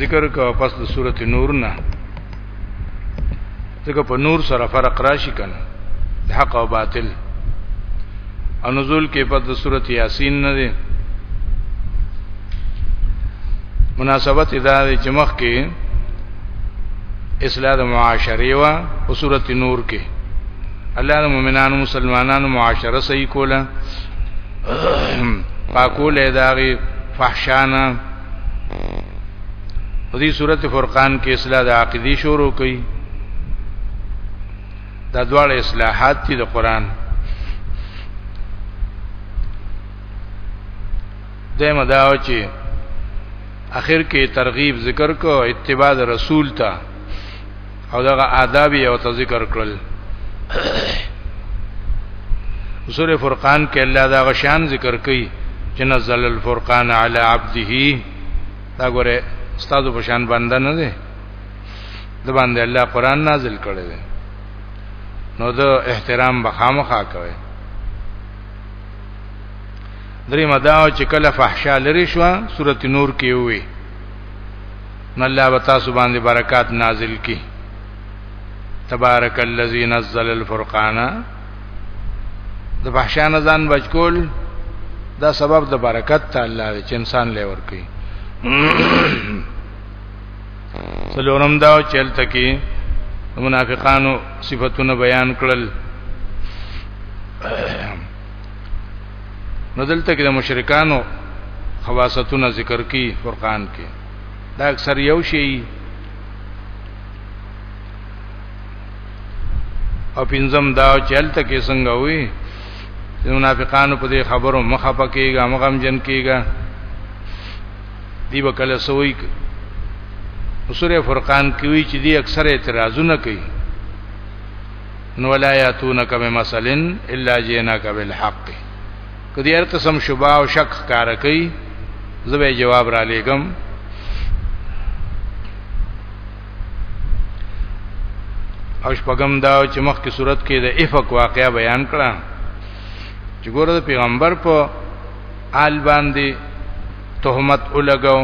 ذکر کا پس د سورته نور نه ځکه په نور سره فرق راشي کنه د حق او باطل او نزول کې په د سورته یاسین نه دی مناسبت دا دی چې مخ کې اصلاح د معاشري وا او سورته نور کې الله د مؤمنانو مسلمانانو معاشره صحیح کوله پاکولې داغي فحشانا په دې سورته فرقان کې اصلاح د عقيدي شروع کړي دا دواړه اصلاحات دي د قران دمه دا چې اخر کې ترغیب ذکر کو اتباع رسول ته او دغه آداب یو ته ذکر کړل سورہ فرقان کې الله دا غشان ذکر کوي چې نزل الفرقان علی عبده دا ګوره استاد په شان بنده نه دی د باندې الله قران نازل کړی دی نو د احترام بخامخا کوي درې مداو چې کله فحشا لري شو سورته نور کې وي نو الله به تاسو باندې برکات نازل کړي تبارک الذی نزل الفرقان د فحشان ځان بچکول دا سبب د برکت ته الله دی چې انسان لې ور کوي سلورم دا چلته کې منافقانو صفاتونه بیان کړل نو دلته کې د مشرکانو خواصتونه ذکر کی فرقان کې دا اکثر یو شی او پنځم دا چلته کې څنګه وي چې منافقانو په دې خبرو مخه پکېږي مغم جن کېږي دی وکړه سوې سورې فرقان کې وی چې دی اکثر اعتراضونه کوي نو ولا یاتونک بمثلن الا جئناک بالحق که دې هر قسم شبه او شک کار کوي زه به جواب را لېګم او شپږم دا چې مخکې صورت کې د افق واقعا بیان کړه چې ګوره د پیغمبر په آل باندې تهمت ولګاو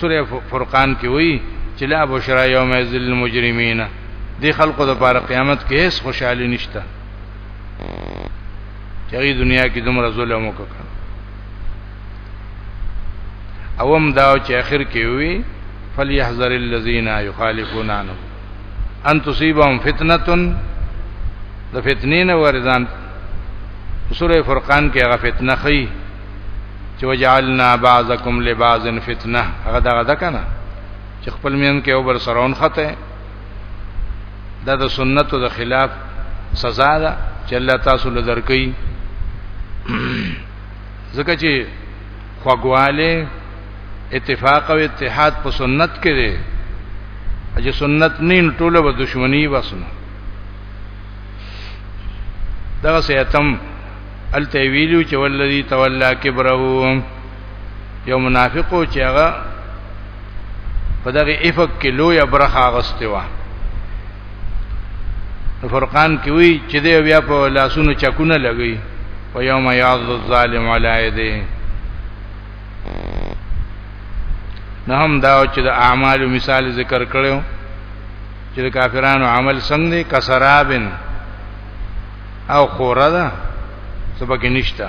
سوره فرقان کې وایي چې لا بشرا یوم ذل المجرمین دی خلقو د پاره قیامت کې هیڅ خوشحالي نشته چې دنیا کې دومره ظلم وکړ اوم دا چې اخر کې وي فليحذر الذين يخالفون عنه ان تصيبهم فتنه د فتنې نه ورزان سوره فرقان کې هغه فتنه خي چې وجعلنا بعضکم لبعض فتنه هغه دغه ده کنه چې خپل مین کې او بر سرون خطه دا د سنتو د خلاف سزا ده چې الله تاسو له درکې ځکه چې خوګواله اتفاق او اتحاد په سنت کې دی چې سنت نین ټوله به دشمنی وسنه دغه سیتم التویلو چې ولذي تولى کبره یو منافقو چې هغه په دغه افق کې لوی برخه غسته و فرقان کې وی چې دی بیا په لاسونو چکونه لګي و یوم یعض الظالم علی یده نه هم دا چې د اعمال مثال ذکر کړو چې د کافرانو عمل څنګه دي کسرابن او خوره ده سبق نشتا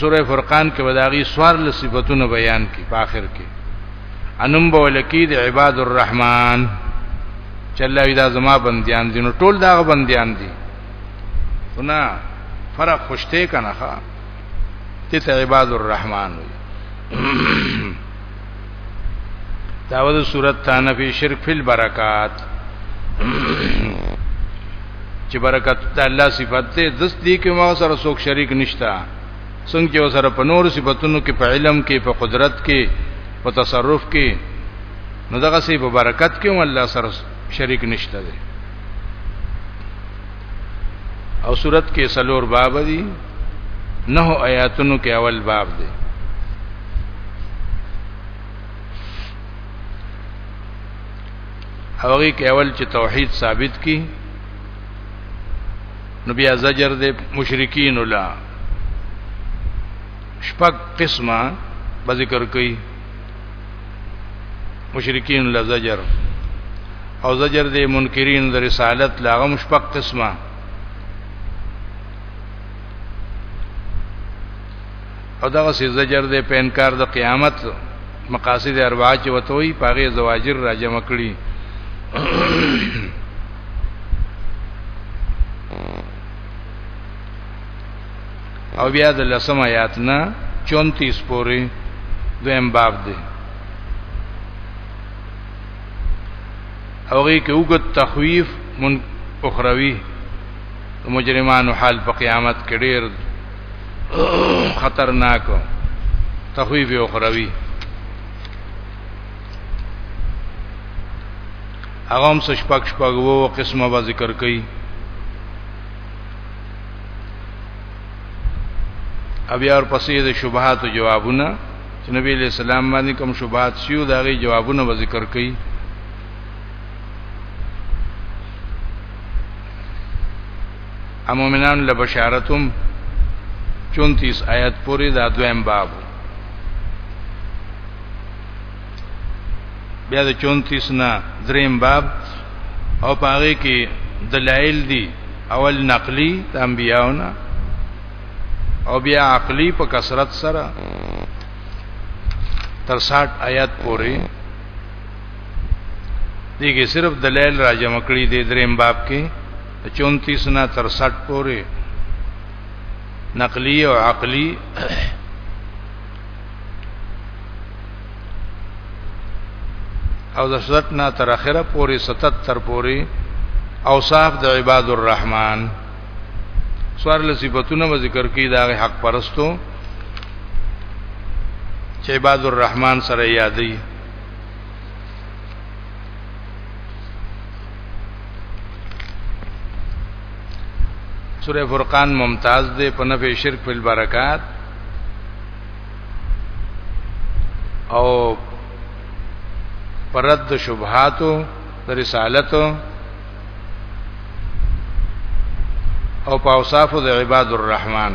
سوره فرقان کې وداغي سوار له صفاتونو بیان کې په آخر کې انم بولکی د عباد الرحمن چلوي دا زما بنديان دي نو ټول دا بنديان دي نه فرق خوشته کنه ته عباد الرحمن وي داود صورت تانه فی شرک فی البرکات چې برکت د الله صفت ده د دې کې ما سره څوک شریک نشتا څنګه چې سره په نور صفاتونو کې په علم کې په قدرت کې په تصرف کې نو دغه سی په برکت کې هم الله سره شریک نشته ده او صورت کې سلور باب دي نه آیاتونو کې اول باب دی هغه کې اول چې توحید ثابت کی نو بیا زجر دې مشرکین ولا شپږ قسمه به ذکر کړي مشرکین لزجر او زجر د منکرین د رسالت لاغه مشفق قسمه او دغه سي زجر د پینکار د قیامت مقاصد اربع چې وتوي پاغه زواجر را جمع کړي او بیا د لسم آیات نه 34 پورې دویم باب دی اوږي کې وګت تخویف من اخروی مجرمانو حال په قیامت کې ډیر خطرناک تخویف اخروی هغه هم شپږ شپږ وو قسمه به ذکر کړي او بیا ورپسې د شبهات او جوابونه چې نبی له سلام باندې کوم شبهات شیو دا غي جوابونه به ذکر کړي امومنان له بشارتم 34 آیات پورې دا دویم باب بیا د 34 نه دریم باب او پاره کې دلایل دي اول نقلی د انبیاونه او بیا عقلی په کثرت سره تر 60 آیات پورې دیګه صرف دلایل را جمع کړی دی دریم باب کې 34 نه تر 60 پورې نقلی او عقلی او د صورت نه تر اخره پوری 77 پوری اوصاف د عباد الرحمن سوار له صفاتونو و ذکر کی دا حق پرستو چې عباد الرحمن سره یادې سورہ فرقان ممتاز دے په نفع شرک فی البرکات او پرد شبهاتو د رسالت او په اوصاف د عباد الرحمن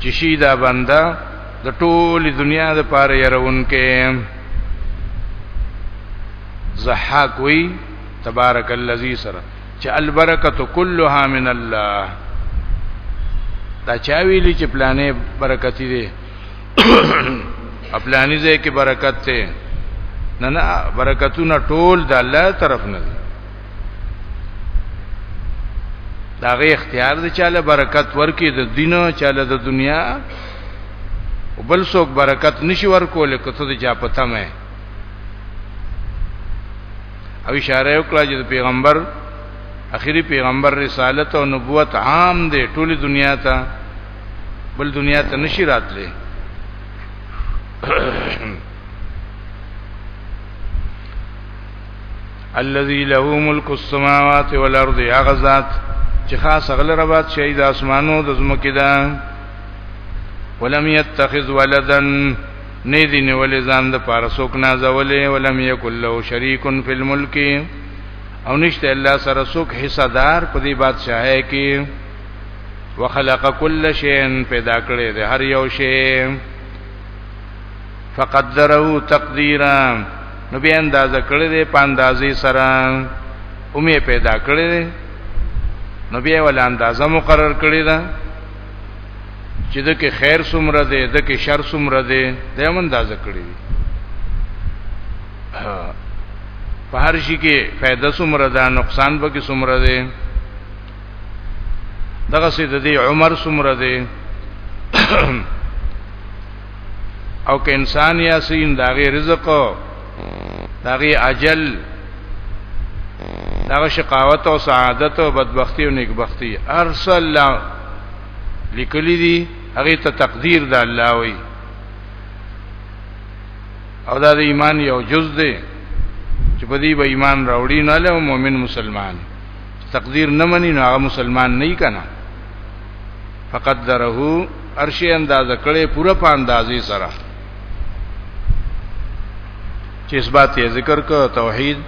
چې شي دا بنده د ټول دنیا د پاره يرونکې زحاق وی تبارک الذی سره چې البرکت كلها من الله دا چا ویلی چې پلانې برکتی دی خپلانی ځای کې برکت ته نه نه برکتونه ټول د الله طرف نه دي دا غي اختیار دی چاله برکت ورکی د دینه چاله د دنیا وبل څوک برکت نشي ورکول کته د چا پته مې او اشاره وکړه چې پیغمبر اخیری پیغمبر رسالت او نبوت عام دی ټوله دنیا ته بل دنیا ته نشي راتلې الذي له ملک السماوات والارض هغه ذات چې خاص غل ربات شي د اسمانو د زمکه ده ولم يتخذ ولدا نه دي نیولې ځان د پاره سوک نازولې ولم يكن له شريك في الملك او نشته الله سره سوک حصہ دار په دې بادشاہه کې وخلق كل شيء پیدا کړې ده هر یو شی فقدره تقديرا نو بیا اندازه کړی دی په اندازې سره اومې پیدا کړی دی نو بیا ول اندازه مقرر کړی ده چې د کې خیر څومره دی د کې شر څومره دی د هم اندازه کړی دی په هر شي کې فائدہ څومره ده نقصان به کې څومره دی دغه سي د دې عمر څومره دی او که انسان یا سین داغه رزق داغه اجل داغه شقاوت او سعادت او بدبختی او نیکبختی ارسل لیکلی دی هغه ته تقدیر د الله وی او دا د ایمان یو جز دی چې په دې به ایمان راوړي نه له مؤمن مسلمان تقدیر نه مني نو هغه مسلمان نه کنا فقدره ارشي اندازه کړي پوره په اندازې سره چې اثبات یې ذکر کو توحید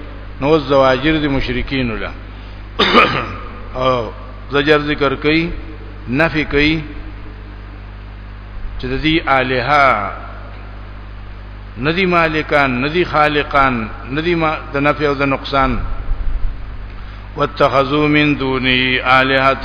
نو زواجر دي مشرکین ولا او زجر ذکر کوي نفي کوي چې د دې الها ندی مالکان ندی خالقان ندی ما د نفع او د نقصان واتخذوا من دونه الهه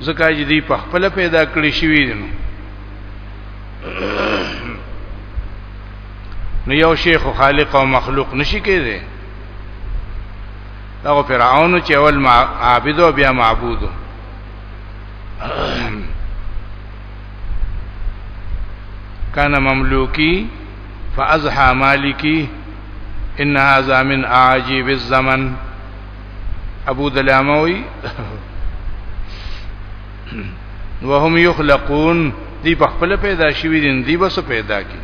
ځکه چې دی په خپل پیدا کړی شوی دی نو یو شیخ خالق او مخلوق نشي کېده دا فرعون چې اول عابد او بیا معبود کان مملوکی فازحا مالکی ان هذا من عاجب الزمن ابو دلاموي وهم یخلقون دی په خپل پیدا شوی دي دی بس پیدا کی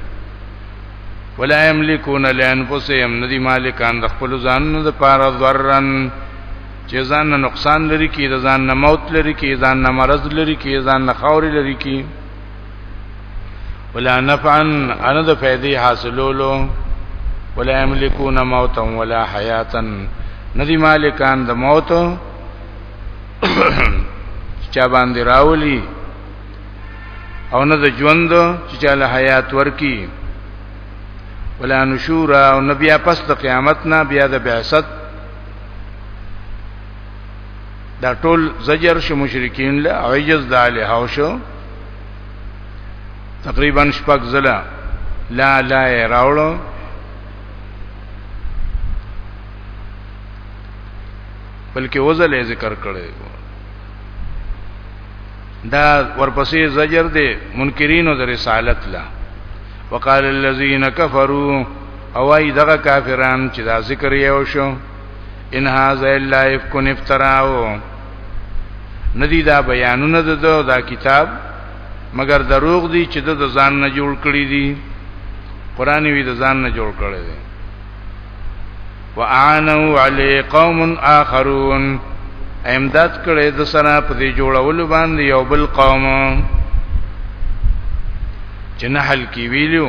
ولا یملکون لانفسهم ندی مالکان د خپل ځانونو د پاره ضررن چې ځان نه نقصان لري کی ځان نه موت لري کی ځان نه مرض لري کی ځان نه خاور لري کی ولا نفعا انا د فائدې حاصلولو ولا یملکون موتا ولا حیاتا ندی مالکان د موت چا باندې راولي او نه د ژوند چې چا له حیات ورکی ولا نشور او نبیا پس د قیامت نه بیا د بعثت دا ټول زجر شو مشرکین له عجز د الها شو تقریبا شپږ زله لا لا راوړو بلکې وزل ذکر کړي دا ورپسې زجر دی منکرینو د رسالت لا وقال الذين كفروا اوای دغه کافران چې دا ذکر یو شو ان هاذا الا افکن افتراو ندی دا بیانونه د دا کتاب مگر دروغ دی چې د ځان نه جوړ کړی دی قران وی د ځان نه جوړ کړی دی وعانوا علی قوم آخرون امداد کړي د سره په دې جوړولو باندې یو بل قوم چې نه حل کی ویلو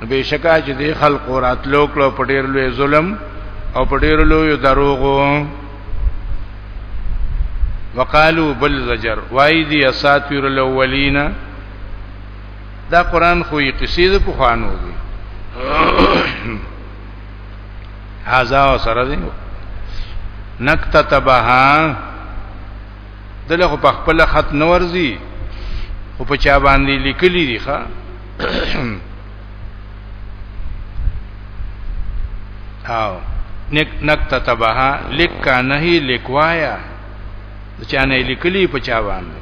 نو بشکا چې د خلق راتلو کلو په ډیر لوی ظلم او په ډیر لوی دروغو وقالو بل زجر وای دی اساطیر الاولین دا قران خو یې قصې ده په خوانو دي هاذا سره دی نکتتبها دله خو په خپل خط نه ورزي خو په چا باندې لیکلي دي ښا او نک نکته تبها لیکا نه لیکوایا د چا نه لیکلي په چا باندې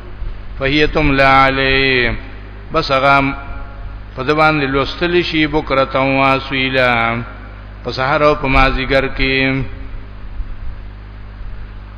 فهیتم لا علی بس هغه په د باندې لوستل شي بکرته واسویلا په سحر او په مازیګر کې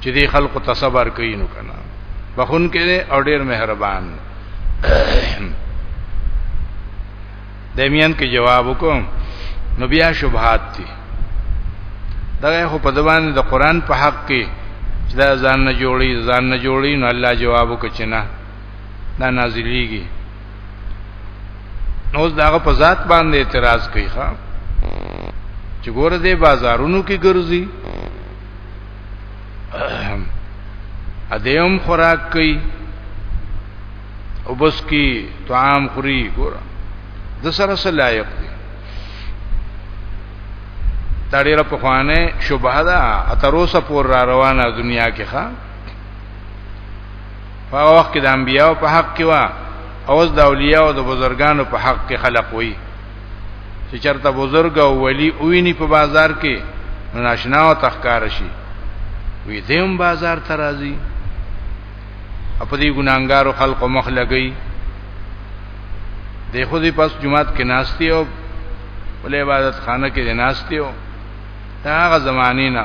چې دې خلکو ته صبر کوي نو کنه بخون کې دې او ډېر مهربان دمیان کې جواب وکم نو بیا شبهات دي دغه خو په دبان د قران په حق کې چې دا ځان نه جوړي ځان نه جوړي نو الله جواب وکړي نه دا نازلېږي نو اوس داغه په ذات باندې اعتراض کوي ښا چې ګوره دې بازارونو کې ګرځي ا دېوم خوراک کوي او بس کی طعام خوري ګوره د سره سره لایق دي دا ډیره په خوانه شوبه ده اتروسه پور را روانه دنیا کې ښا په وخت کې د انبیاو په حق کې وا او د اولیاء او د بزرګانو په حق کې خلق وي چې چرته بزرګ او ولی ویني په بازار کې ناشنا او تخکار شي وی دیم بازار ترازی په دې ګناګارو خلقو مخ لګی د خودي پس جمعات کې ناشتي او ولې عبادت خانه کې ناشتي او هغه زمانینا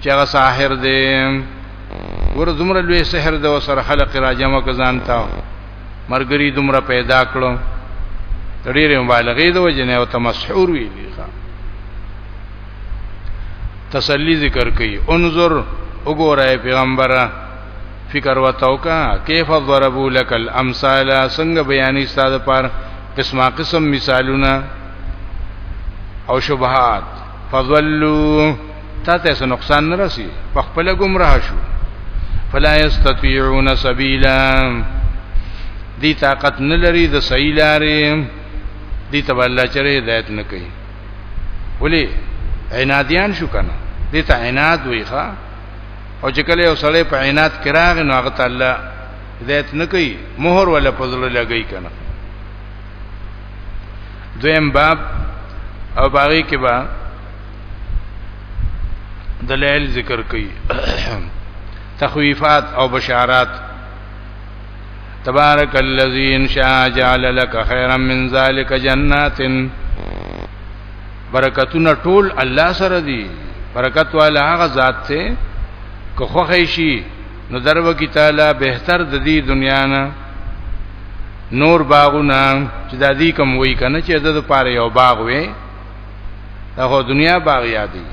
چې هغه ساحر دی ور دومره لوی سحر د وسر خلق را جمع کزان تا مرګري دومره پیدا کړو ډېرې مبالغې د وجه نه او تمسحور وی دی ښا تسلی ذکر کوي انظر وګوره پیغمبره فکر وتاو کا کیف ضربو لك الامثال څنګه بیانې ستاده پر قسمه قسم مثالونه او شبهات فضلوا تا ته څه نقصان نه رسی په خپل گمراه شو فلا یستطيعون سبیلا دی طاقت نه لري د صحیح لارې دی ته الله چره هدایت نه کوي ولی عنادیان شو کنه دی ته عناد وی ښا او چې کله یو سړی په عناد کې راغی نو هغه ته الله هدایت نه کوي مہر ولا فضل لګی کنه دویم باب او باغی کې با دلائل ذکر کړي تخویفات او بشارات تبارک الذی ان شاء جعل لك خیرا من ذلك جنات برکتونه ټول الله سره دي برکت والا هغه ذات ته که خوښ شي نو درو کی تعالی بهتر د دې دنیا نه نور باغونه چې د دې کوم وای کنه چې د پاره یو باغ وي هغه دنیا باغ یادې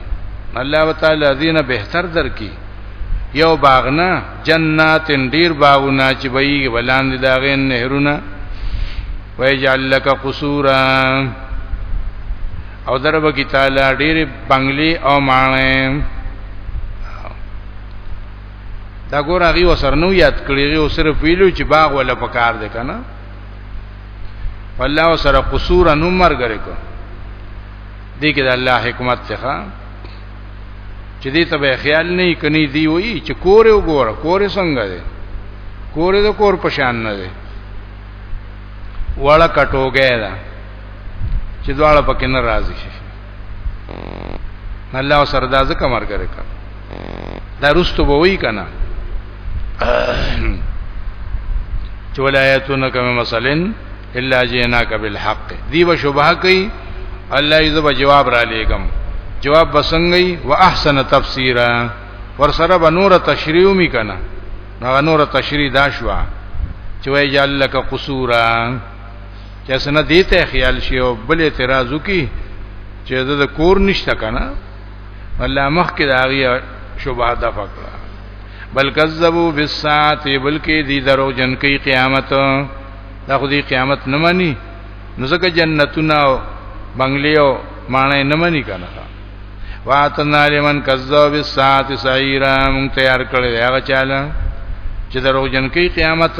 الله تعالی دینه بهتر درکې یو باغ نه جنات ډیر باغونه چې وایي ولاندې داغې نهرونه ویجعل لك قصورا او درب کی تعالی ډیر بنگلی او مانه دا ګور هغه وسر نو یاد کړی او صرف ویلو چې باغ ولا پکار دی کنه والله سره قصور نو مرګره کو دې کې د الله حکمت څخه چې دې ته خیال نه کني دی وی چې کور وګوره کور څنګه دی کور د کور پشان نه دی وړه کټوګه ده چې دواړه پکې نه راضي شي الله سره دا ځکه مرګ وکړ دا رستو به وی کنه چې ولایتونه کوم مثلا الا جئناک بالحق دی و شبهه کوي الله یې زب جواب را لېګم جواب بسنګي واحسن تفسیرا ور سره به نور تشریح می کنه نو نور تشریح دا شو چې وای جعل لك قصورا چې سن دې ته خیال شي او بل اعتراض وکي چې د کور نشته کنه الله مخ کې دا غي شوبه ده فقره بل کذبوا بالساعه بلکې دې درو جن کې قیامت دا خو دې قیامت نه مانی نو ځکه جنتونه بنگلې او مانې نه مانی کنه واتنا لمن کذب بالساعه سعیرا مون تیار کړل هغه چاله چې درو جن کې قیامت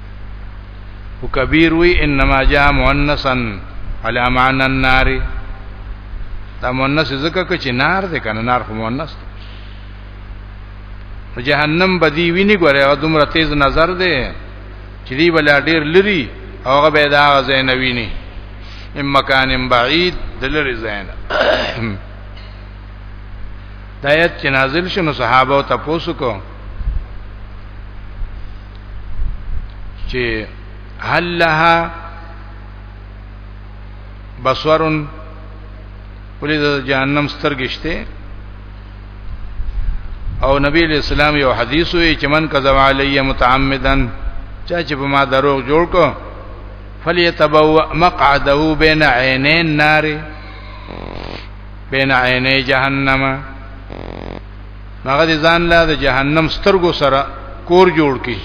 او کبیر وی انما جاء مؤنثا على معنى النار دا مؤنث زکه کچ نار ده کنه نار خو مؤنث ده جهنم بدی ویني ګوره او دومره تیز نظر ده چې دی بل ډیر لري او هغه به دا غزه نه ویني ام مکان بعید دلری زین دایت چې نازل شنو صحابه او تاسو کو چې هل لها بصورن ولې د جهنم سترګشته او نبی علیہ السلام یو حدیث وی چې من کذب علی متعمدا چا چې په ما دروغ جوړ کو فلیتبوا مقعده بین عینی النار بین عینی جهنم هغه د ځان لا د جهنم سترګو سره کور جوړ کی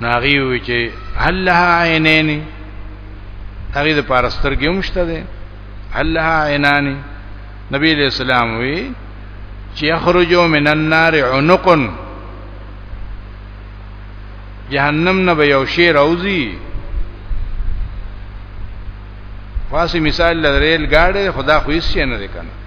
ناغي وی چې هل لها عینین هغه د پارستر کې مشته ده هل لها عینان نبی علیہ السلام وی چې اخرجو من النار عنق جهنم نه به یو شی راوځي خاصی مثال لرل گاڑی خدا خو هیڅ نه کنه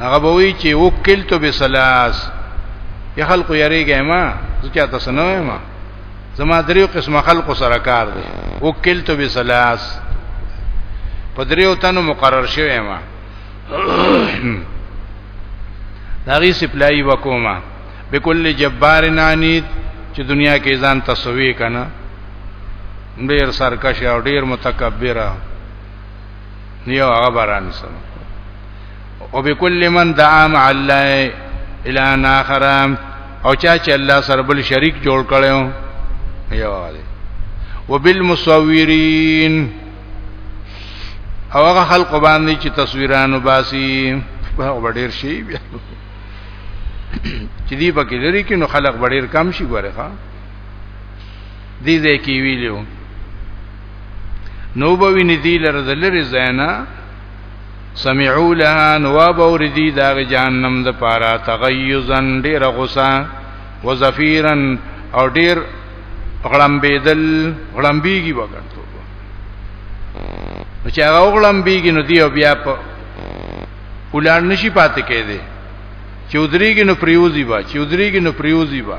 هغه به وی چې وکلت بسلاس یا خلق یریږي ما ځکه تاسو نه ما زما دریو قسمه خلق سره کار دی وکلت بسلاس په دریو تنو مقرر شوی ما داغي سپلای وکوما بكل جبار نانید چې دنیا کې ځان تسوي کنه ډیر سرکش او ډیر متکبر نیو هغه باران سم او بكل من دعا مع الله الى اخر او چا چې الله سره بل شریک جوړ کړو یو دی وبالمصورین او هغه خلق باندې چې تصویرانو باسي هغه ډیر شي بیا چې دی پکې لري کې نو خلق ډیر کم شي ګوره ښا دې ځای کې ویلو نو به ویني دی لره د لری زینا سمعوا لها نواب اوردی دا جهنم د پارا تغیزن ډیر غصه وزفیرن او ډیر غړمبیدل غړمبیږي وکړو نو چې هغه غړمبیږي نو دی بیا په ولان نشي پاتې کېده چې ودریږي نو پریوزی با چې ودریږي نو پریوزی با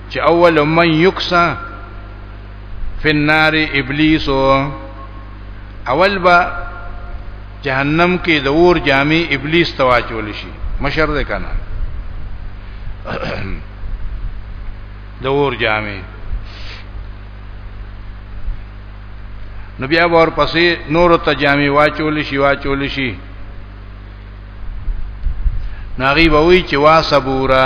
چې اول من یکسا فی النار ابلیس اول با جهنم کې د اور جامې ابلیس تواچول شي مشر ده کنه د اور جامې نو بیا ور پسې نور ته جامې واچول شي واچول شي ناغي بوي چې واسبورا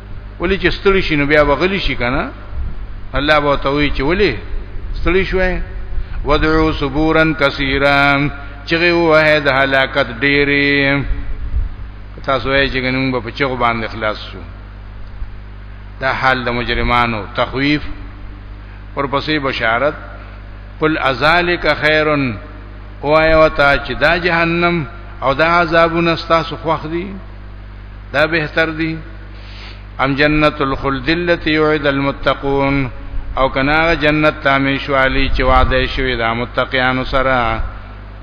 ولی چې ستړي شي نو بیا وغلی شي کنه الله به توي چې ولی ستړي شوې ودعو صبورن کثیرا چغه وه د هلاکت ډېری تاسو یې چې ګنوم په چغو باندې خلاص شو دا حال د مجرمانو تخویف پر پسې بشارت قل ازالک خیرن او ایو تا چې دا جهنم او دا عذابونه ستاسو خوخ دي دا بهتر دی ام جنت الخلد التي يعد المتقون او کنا جنت تامیشو علی چې وعده شوی دا متقیانو سره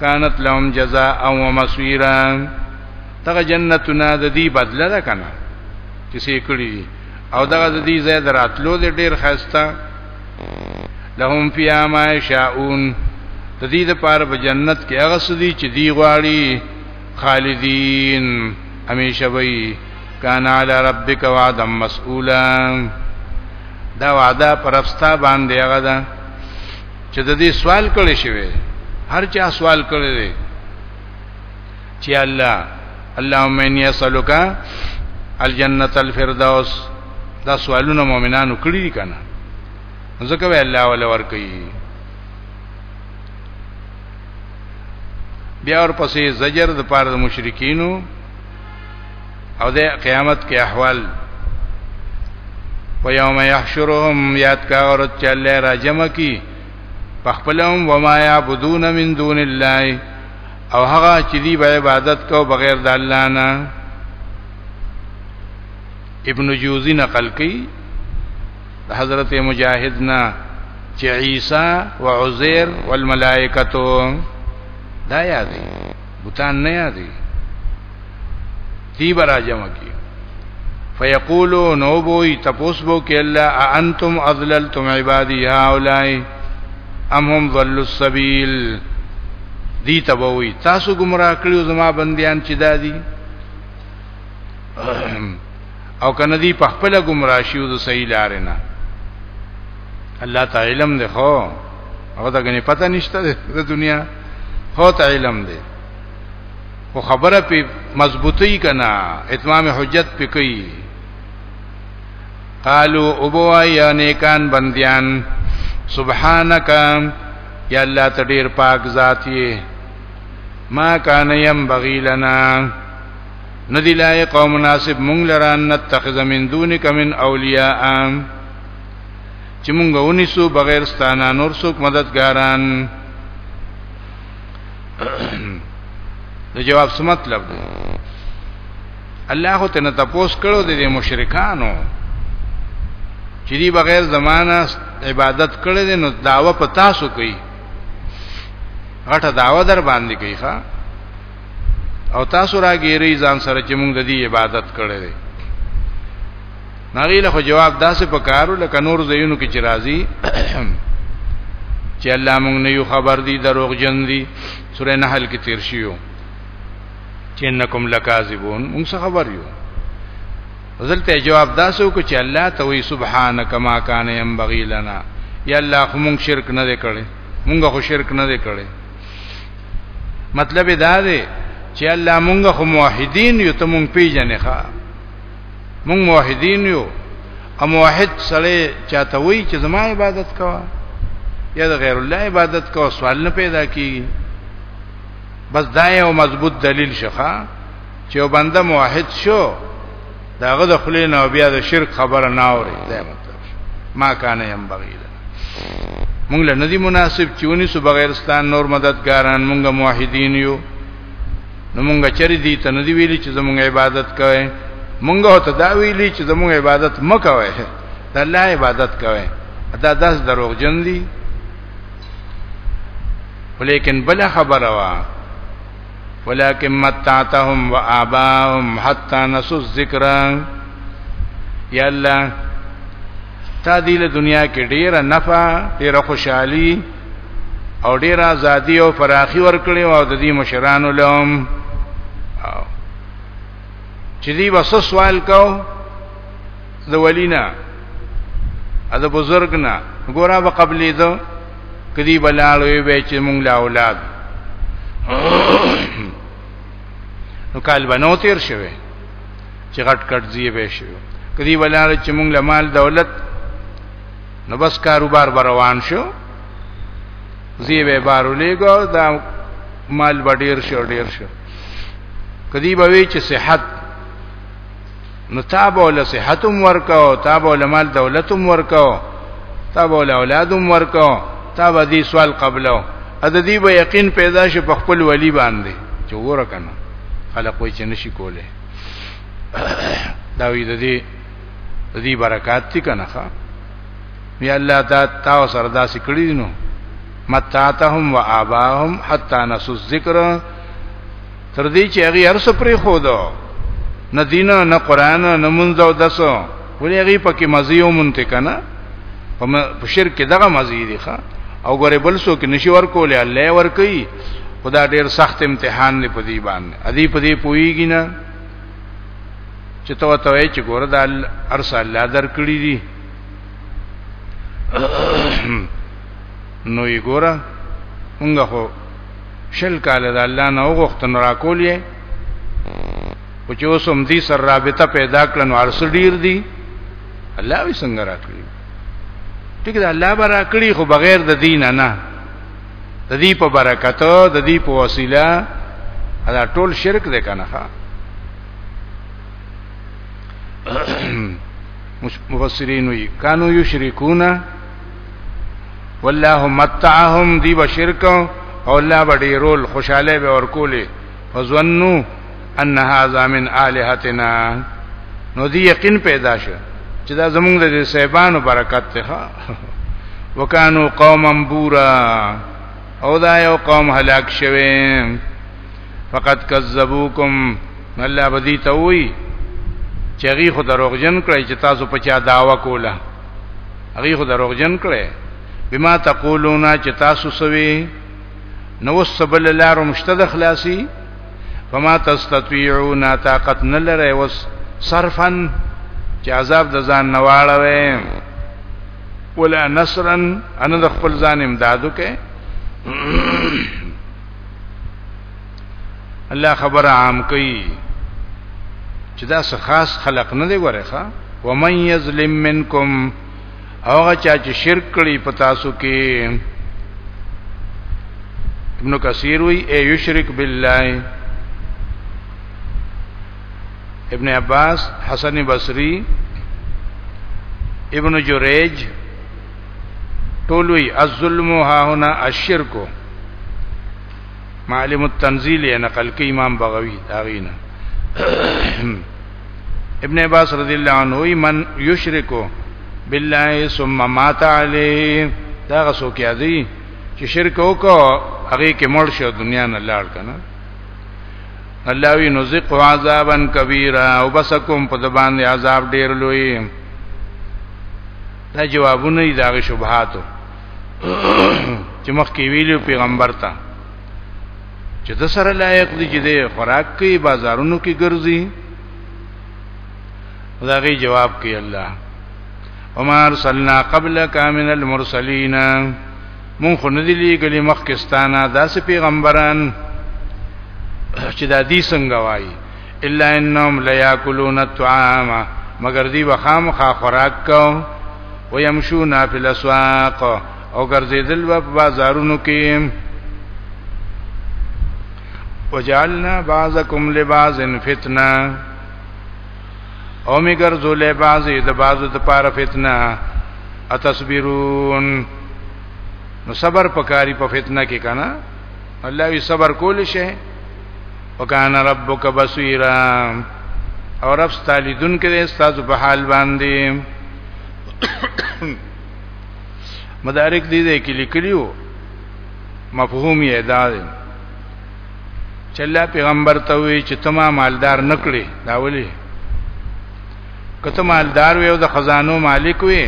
کانت لهم جزاء و مسویرا تغه جنتونه د دې بدله ده کنه چې سې کړی دي او دغه د دې زید راتلو دې ډیر خسته لهم فی ما شاءون د دې لپاره په جنت کې هغه سدي چې دی غواړي خالدین همیشه وی کان علی ربک وعدا مسئولا دا وعده پرستا باندې هغه ده چې د دې سوال کړی شوی هر چا سوال کړی دی چې الله اللهم انی اسالک الجنه الفردوس دا سوالونه مؤمنانو کړی دي کنه ځکه وی الله ولا ور کوي بیا ورپسې زجر د پاره د مشرکینو او د قیامت کې احوال و یوم یحشرهم یاد کا اورت چې الله را جمع کی پخپلهم وما یعبدون من دون الله او هغه چې دی به عبادت کو بغیر د الله نه ابن جوزی نقل کړي د حضرت مجاهد نه چې عیسی او عزیر والملائکتو دا یادې بوتان نه یادې دی برا جمع کی فیقولو نو بوئی تپوس بو کې الله انتم اضللتم عبادی هؤلاء ام هم ضلوا السبیل دی تبوی تاسو گمراه کړیو زما بندیان چې دادی او کنه دی په خپل گمراه شي او د صحیح لار نه الله تعالی علم دی خو هغه ته غني پته نشته د دنیا هو ته علم دی خو خبره په مضبوطی کنا اتمام حجت په کوي قالو ابو یا نیکان بندیان سبحانك یا الله ته ډیر پاک ذات یې ما کان یم بغیلنا ندی لایق او مناسب مونږ لره نتخذ من دونک من اولیاء چې مونږ ونیسو بغیر ستانه نور څوک مددګاران د جواب څه مطلب دی الله هو ته نه تاسو کړو د مشرکانو چې دی بغیر زمانہ عبادت کړي دي نو داوا پتا سو کوي غټه داوا در باندې کوي ښا او تاسو راګیری ځان سره چې موږ د دې عبادت کړی دی ناغي له جواب داسې په کارو لکه نور زینو کې چې راځي چې الله موږ نه یو خبر دی دروغ جن دی سورې نحل کې تیر شیو چې انکم لکاذبون موږ څه خبر یو ځلته جواب داسې وکړي چې الله ته وی سبحانك ما کان ينبغي لنا یا الله خو موږ شرک نه کړي موږ خو شرک نه کړي مطلب دا دی چې الله مونږ خو موحدین یو ته مونږ پیژنې ښا مونږ موحدین یو ام واحد سړی چاته وی چې زما عبادت کوا یا د غیر الله عبادت کوا سوال نه پیدا کیږي بس دا یو مضبوط دلیل شخه چې یو بنده موحد شو داغه د خلی نه بیا د شرک خبره نه اوري دا مطلب ما کان یم بغیله مونږ له ندی مناسب چونی سو بغیر ستان نور مددګاران مونږ موحدین یو نو مونږ چری دی ته ندی ویلی چې زمونږ عبادت کوي مونږ ته دا ویلی چې زمونږ عبادت مکوي د الله عبادت کوي دا داس دروغ جن دي ولیکن بل خبره وا ولكن متعتهم وآباهم حتى نسوا الذکر یا الله تا دې له دنیا کې ډیره نفع ډیره خوشحالي او ډیره ازادي او فراخي ورکړي او د دې مشرانو لوم چې دې وسو سوال کو د ولینا د بزرګ نه ګورا به قبلې دو کدی بلال وی به چې مونږ لا اولاد نو کال بنو تیر شوه چې غټ کټ زی به شو کدی بلال چې مونږ له مال دولت نو بس کاروبار روان شو زی به بارو لګو دا مال بډیر شو ډیر شو کدی به وی چې صحت نو تاب ول صحتم ورکاو تاب ول مال دولتم ورکاو تاب ول اولادم ورکاو تاب دې سوال قبلو ا د دې به یقین پیدا شي په خپل ولی باندې چې وره کنه خلق وای چې نشي کوله دا وی د دې د دې برکات تی کنه ښا یا الله تا تا سره دا سکړی نو متاتهم و آباهم حتا نسو ذکر تر دې چې هغه هر څه پرې خو دو نه دین نه قران نه منځ او دسو ولې هغه پکې مزي او مونته کنه په شرک دغه مزي دي ښا او ګوره بل څوک نشي ورکول الله ور کوي خدا ډیر سخت امتحان دی په دې باندې ادي په دې پويږي نه چې تو ته وای چې ګوره د ارس الله درکړي دي نو یې ګوره مونږ خو شل کال د الله نه وغوښتن راکول یې او چې اوس هم دې سره رابطه پیدا کړل نو ارس ډیر دی الله وی څنګه راکړي ټیک ده الله به راکړي خو بغیر د دین نه د دې په برکت د دې په وسیله دا ټول شرک دی کنه ها مفسرین وی کانو یشرکونا والله متعهم دی بشرک او الله بډیرول خوشاله به ورکولې فظنوا ان هذا من الہتنا نو دی یقین پیدا شو چې دا زمونږ د سیبانو برکت ته وکانو قوما بورا او دا یو قوم هلاک شوه فقط کذبوکم الله بدی ته وی چغی خو دروغجن کړی چې تاسو په چا داوا کوله هغه خو دروغجن کړي بما تقولون چې تاسو سوي نو سبل لار مشته د خلاصي فما تستطيعون طاقت نه لري وس صرفا چې عذاب د ځان نواړوي ولا نصرا ان د خپل ځان امدادو کې الله خبر عام کوي چې دا څه خاص خلق نه دی غره ښا ومن یظلم منکم هغه چا چې شرک کړي په تاسو کې ابن کثیر وی ای یشرک بالله ابن عباس حسن بصری ابن جریج ټولوی الظلم ها هنا الشرک معالم التنزیل یې نقل کوي امام بغوی داغینا ابن عباس رضی الله عنه من یشرکو بالله ثم مات علیه دا غسو کې ادي چې شرک وکړو هغه کې مړ شو دنیا نه لاړ کنه الله وی نزق عذابا کبیرا وبسکم په باندې عذاب ډیر لوی دا جوابونه دي دا شبهاتو چې مخکې ویلو پیغمبر ته چې د سره لایق دي چې د خوراک کوي بازارونو کې ګرځي داغي جواب کوي الله وما ارسلنا قبلك من المرسلين مون خو ندی لیګلی مخکستانه داسې پیغمبران چې دا دې څنګه وایي الا انهم لياكلون الطعام مگر دی وخام خا خوراک کو ويمشون في الاسواق او ګرځیدل په بازارونو کې وجعلنا بعضکم لبعض فتنه او می ګرځولې بعضی د بعضو ته پار فتنه اتصبرون نو صبر پکاري په فتنه کې کنه الله وی صبر کول شي وکانه ربک بصیرا او رب ستالیدون کې استاد په حال باندې مدارک دې دې کې لیکلیو مفهوم یې دا دی چې الله پیغمبر ته وی چې تما مالدار نکړي دا ولي کته مالدار وي او د خزانو مالک وي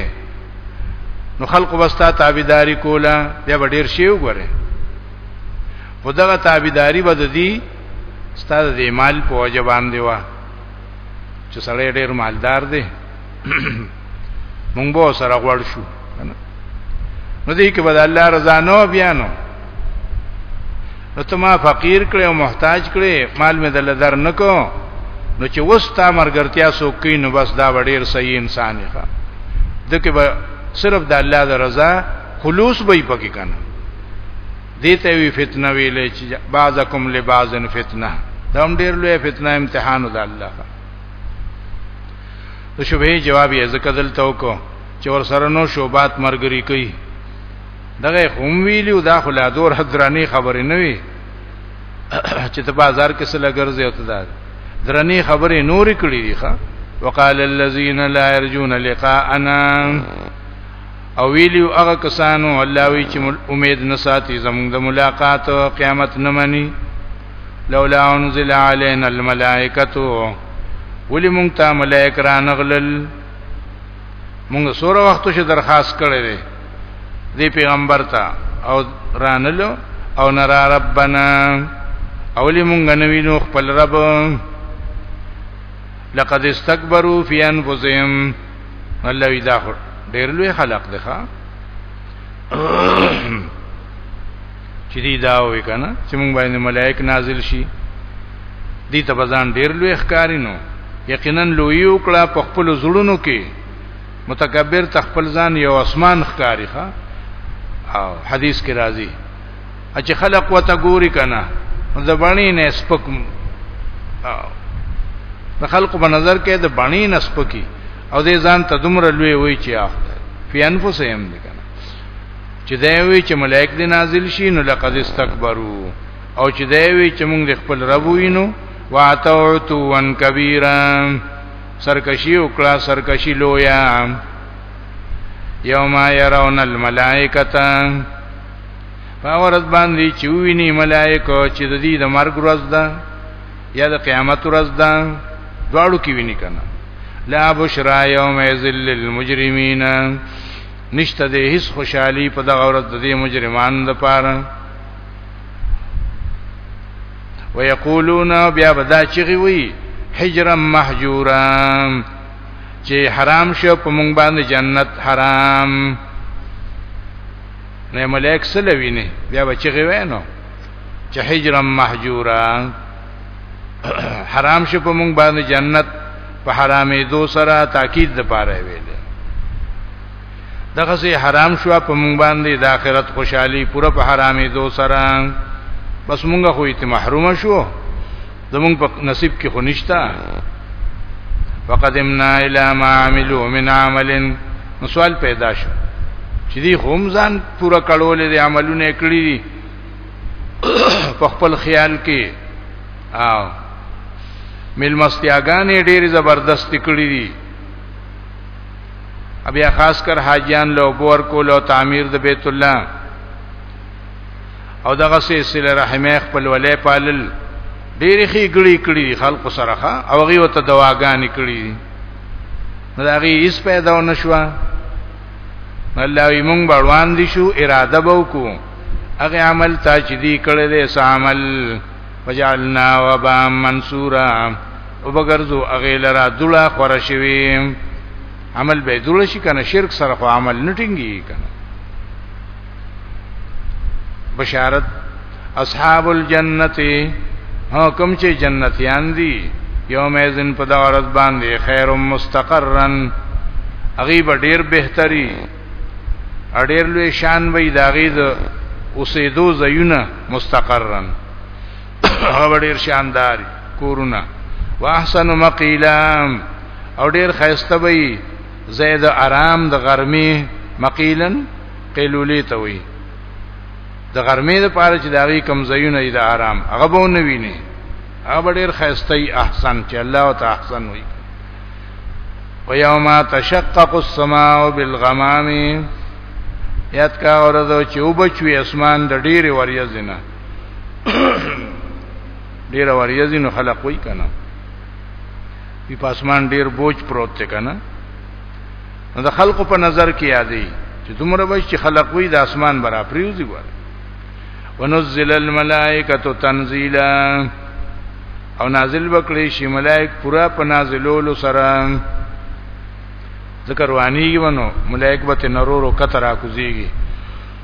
نو خلق وستا تابعداري کوله بیا ډیر شی وګوره خو دغه تابعداري به د دې ستاسو د مال په وجه باندې وا چې سړی ډېر مالدار دی مونږ به سره غوړ شو نو دې کې به الله رضا نو بیا نو نو ته ما فقیر کړې او محتاج کړې مال مې دل در نکو نو چې وستا مرګرتیا سو کین نو بس دا ډېر صحیح انسان دی ښا دکې به صرف د الله د رضا خلوص به یې پکې کنه دې ته وی فتنه ویلې چې بعضکم لبعضن فتنه دا هم ډېر لوی فتنه امتحان ده الله د شوبې جواب یې ځکه دلته وکړو چې ور سره نو شوبات مرګري کوي دغه هم ویلو دا خو لا دور حضرانی خبرې نه وي چې ته بازار کې سره ګرځي او ته دا درنی خبرې نور کړې دي ښا وقال الذين لا يرجون لقاءنا او ویلیو هغه کسانو الله وی چې امید نه ساتي زموږ د ملاقات او قیامت نه مني لولا انزل علينا الملائکه ولی مونږ ته ملائک را نغلل مونږ سوره وخت شو درخواست کړی دی دی پیغمبر ته او رانلو او نرا ربنا اولی مونږ نوینو خپل رب لقد استكبروا في انفسهم الله وی دا ډیر لوی خلق دی ښا چې دی دا وی کنه چې موږ باندې ملائک نازل شي دی ته بزان ډیر لوی ښکاری نو یقینا لوی او کړه په خپل زړونو کې متکبر تخپل ځان یو اسمان ښکاری ښا او حدیث کې راځي چې خلق وته ګوري کنه د باندې نه سپک د خلق په نظر کې د باندې نه سپکی او د ځان ته دومره لوی وای چې اخته فی انفسهم دي کنه چې دا وی چې ملائک دې نازل شي نو لقد استكبروا او چې دا وی چې موږ خپل رب وینو واتو تو ان کبیرا سرکشی وکړه سرکشی لویا یوم يرون الملائکه په ورځ باندې چې ویني ملائکه چې د دې د مرګ ورځ ده یا د قیامت ورځ ده دواړو کې ویني کنه لا بشرا یوم یذل للمجرمین نشته د هیڅ خوشحالي په دغه ورځ د دې مجرمان لپاره ويقولون بیا بدا چغي وي حجرا محجورا چې حرام شو په مونږ باندې جنت حرام نه ملائک سره ویني بیا بچی غوینو چې حجرا محجورا حرام شو په مونږ باندې جنت په حرامې دو سره تاکید د پاره ویل دغه سي حرام شو په مونږ باندې د آخرت خوشحالي پوره په حرامې دو سره بس مونږ خو ایت محروم شو زمونږ په نصیب کې خنشتا فقدمنا الى ما عملوا من عمل نو سوال پیدا شو چې دی هم ځان پورا کړولې د عملونه کړی دي په خپل خیال کې او ملمستیاګانې ډېری زبردست کړی دي بیا خاص کر حاجیان له بور کولو تعمیر د بیت الله او دغه سي سله رحمه خپل ولې پالل ډېر خي ګړي کړي خلکو سره ښه او غي وته دواګانې کړي دا غي هیڅ پیدا نه شو الله یې مونږ بړوان دي شو اراده بو کو هغه عمل تا چې دی کړی دی عمل وجعلنا وبا منصورا وبغرزو هغه لرا دلا خور شوی عمل به دلا شي کنه شرک سره خو عمل نټینګي کنه بشارت اصحاب الجنت حکم چې جنتیان دي یوم ازن په دا ورځ باندې خیر مستقرن اغي به ډیر بهتري اډیر لوی شان وي داغي د اوسېدو زیونه مستقرن هغه ډیر شاندار کورونه واحسن مقیلا او ډیر خیسته وي زید آرام د غرمې مقیلن قیلولی ته وي د غرمې د پاره چې داوی کم زیونه د آرام هغه به نه ویني هغه ډیر خسته احسن چې الله ته احسن وي ويوم تشقق السماء بالغمام یاد کا اورځو چې وبچوي اسمان د ډیر وریځنه ډیر وریځینو خلق وای کنه په اسمان ډیر بوج پروت ته کنه نو د خلقو په نظر کې یادې چې دومره وای چې خلق وي د اسمان برا پریوزي وای ونزل الملائکه تنزیلا او نازل وکړي شي ملائک پورا په نازلولو سره ذکر وانی ونو ملائک به نورو کتر اکوزيږي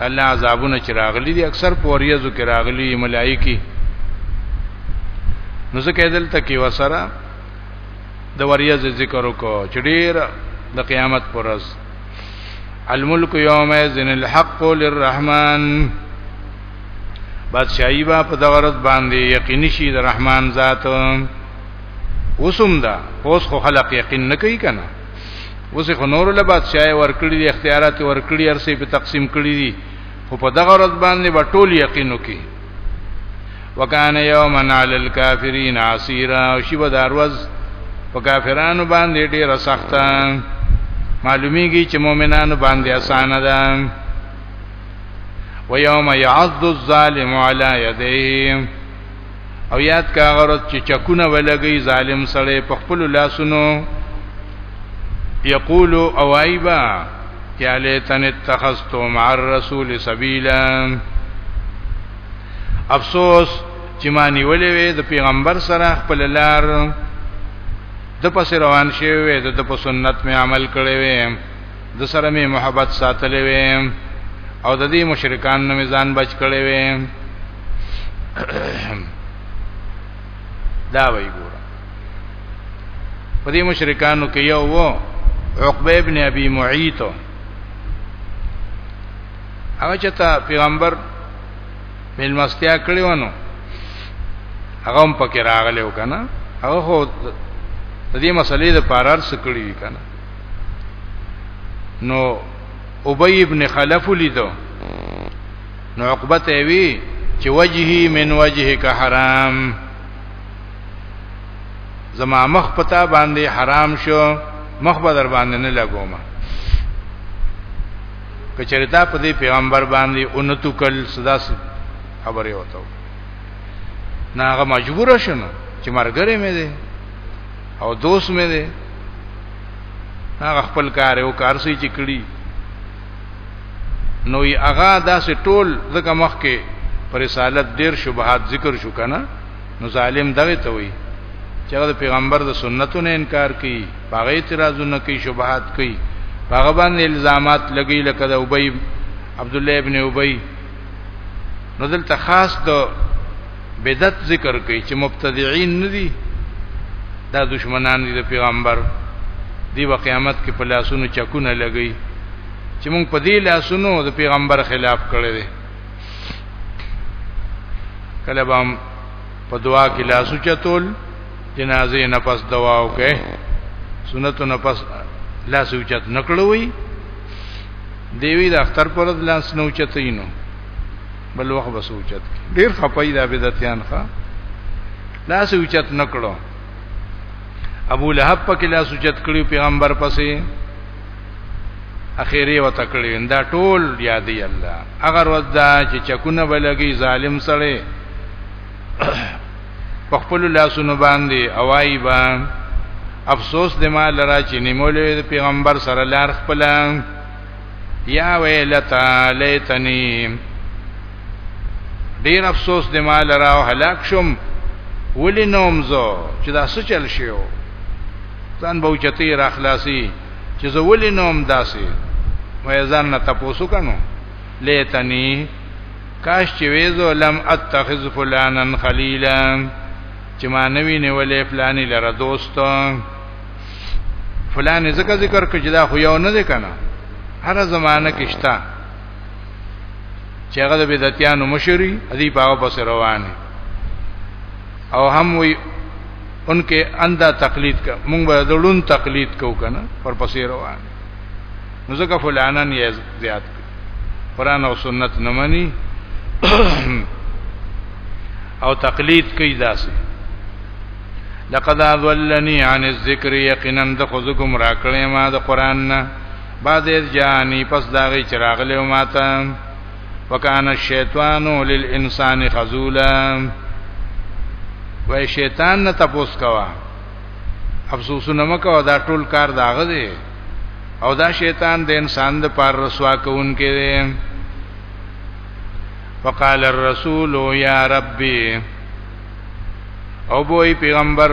الله عذابونه چې راغلي دي اکثر پوریزو کې راغلي ملایکی نو ځکه دلته کې وسره د وریز ذکر وکړو چې ډیر د قیامت پر ورځ الملک یوم یذن الحق للرحمن بادشاہی با په دورت باندې یقیني شي د رحمان ذات وسوم دا اوس خو خلق یقین نه کوي کنه اوس خو نور له بادشاہي ورکړي دي اختیارات ورکړي ارسي په تقسیم کړي دي خو په دغه ورځ باندې به ټول یقین وکي وکان یوما علی الکافرین عسیرا او شی به دروز په کافرانو باندې ډیره سخته معلومیږي چې مؤمنانو باندې اسانه ده و یوم یعض الظالم علی یدیه او یاد کا غرض چې چکونه ولګي ظالم سره په خپل لاسونو یقول او ایبا یا لیتن اتخذت مع الرسول سبیلا افسوس چې ما نیولې وې د پیغمبر سره خپل لار د پس روان شوی وې د په سنت می عمل کړی وې د سره می محبت ساتلې وې او د دې مشرکان نه ځان بچ کړې وې دا وی ګور په دې مشرکانو کې یو وو عقبه ابن ابي معيط هغه چې تا پیغمبر ملمستیا کړی ونه هغه هم پکې راغلی وکنه هغه خو د دې مسلې د پارار سکړی وکنه نو ابی ابن خلف لیدو نو عقبه ته وی چې وجهي من وجهک حرام زما مخ پتا باندې حرام شو مخ به در باندې نه لګوم کچره تا په دې پیغمبر باندې اونتو کل صدا خبره وته ناغه مجبور شنو چې مرګره مې ده او دوست مې دی هغه خپل کار او کار سي چې کړی نو یې هغه داسې ټول ځکه مخ کې پر رسالت ډیر شبهات ذکر شو کنه نو ظالم دغه ته وی چې هغه پیغمبر د سنتو نه انکار کوي هغه اعتراضونه کوي شبهات کوي هغه باندې الزامات لګی لکه د ابی عبد الله ابن ابی نو دلته خاص د بدعت ذکر کوي چې مبتدعين نه دي دا دشمنان دي د پیغمبر دی په قیامت کې په لاسونو چکونه لګي چې موږ په دې لاسونو د پیغمبر خلاف کړی دی کله به په دعا کې لاسو چتول جنازې نه پس دعا وکړي سنتو نه پس لاسو چت نکړوي دیوی د اختر پر لاس نو چتینو بل وخت به سوچت ډیر خپای دا بدعتيان ښا لا سوچت نکړو ابو لهب پکې لا سوچت کړیو پیغمبر پسې اخیری و تکړی دا ټول یادی الله اگر ودا چې چکونه بلګي ظالم سره په خپل لاسونو باندې اوای با افسوس د ما لرا چې نیمولې پیغمبر سره لار خپل یا ویلتا لیتنی ډیر افسوس دی مال راو هلاک شم ولی نوم زو چې دا څه چل شیو ځان به چتی را خلاصي چې زه ولی نوم داسي وای ځان نه تاسو کنو لیتنی کاش چې ویزو لم اتخذ فلانا خلیلا چې ما نوی نیولې فلانی لره دوستو فلان ذکر ذکر کړي دا خو یو نه دی کنه هر زمانہ کې شتا چې هغه د بدعتانو مشري ادي پاو پس روان او هم وی انکه اندا تقلید کا مونږ به دړون تقلید کو کنه پر پسې روان نو ځکه فلانن یې زیات قران او سنت نه مني او تقلید کوي داسې لقد اضلني عن الذکر یقینا د خود کوم راکړې ما د قران نه بعد از جانی پس داغي چراغله ما ته وکانه الشیطان للانسان خذولا وای شیطان نه تپوس کوا افسوسونه مکو دا ټول کار داغه دی او دا شیطان د انسان د پار رسوا کوونکې دی فقال الرسول یا ربی او بوئی پیغمبر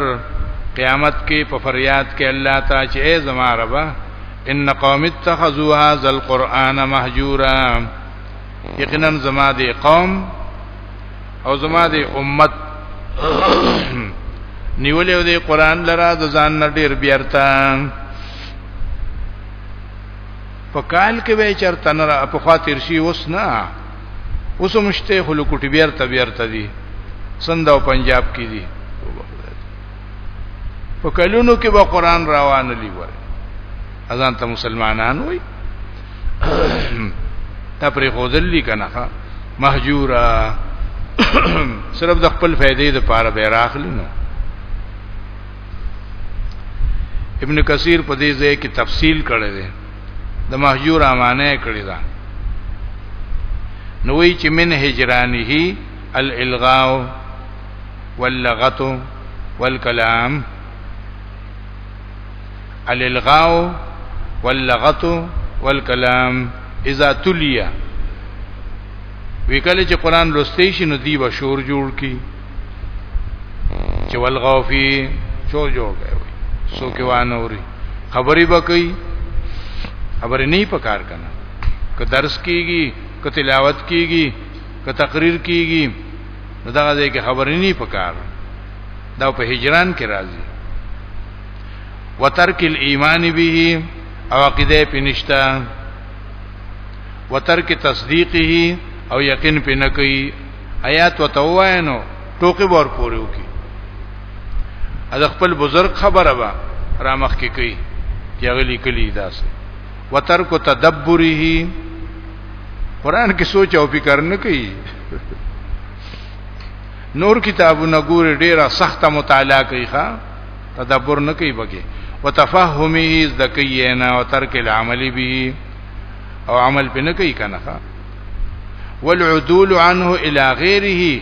قیامت کې په فریاد کې الله تا چې ای زما رب ان قوم اتخذوا هذا القرآن مهجورا یقینا زما دی قوم او زما دی امت نیولې دی قران لرا د ځان نه ډیر بیرته په کال کې به چرته نه را په خاطر شي اوس نه اوس مشته خلکو ټی بیرته بیرته دي سند او پنجاب کې دي په کلونو کې به قران روان لي ور اذان ته مسلمانان وي تا پرې خودل لي کنه مهجورا صرف د خپل فائدې د پاره به راخلی نو ابن کثیر په دې ځای کې تفصیل کړی دی د مهجور امانه کړی دا نوې چې من هجرانه الالغاء واللغت والكلام الالغاء واللغت والكلام اذا تلیا وکاله چې قران لوستې شي نو دی به شور جوړ کی چې والغاو فی شور جوړ کوي سو کې وانوري خبرې بکې خبرې نه پکار کنه که درس کیږي که تلاوت کیږي که تقریر کیږي نو دا ځای کې خبرې نه پکار دا په هجران کې راځي وترک الايمان به او عقیده پینشتا وترک تصدیقه او یقین پې نه کوي آیات وتوینو ټوکی ور پورې وکي دا خپل بزرگ خبره وا رامخ کې کوي چې غلي کلی داسې وترک تدبره قران کې سوچ او فکر نه کوي نور کتابونه ګوري ډیره سخته مطالعه کوي ښا تدبر نه کوي بګي وتفهمه ذکینا وترک العمل به او عمل پنه کوي کنه والعدول عنه الى غیره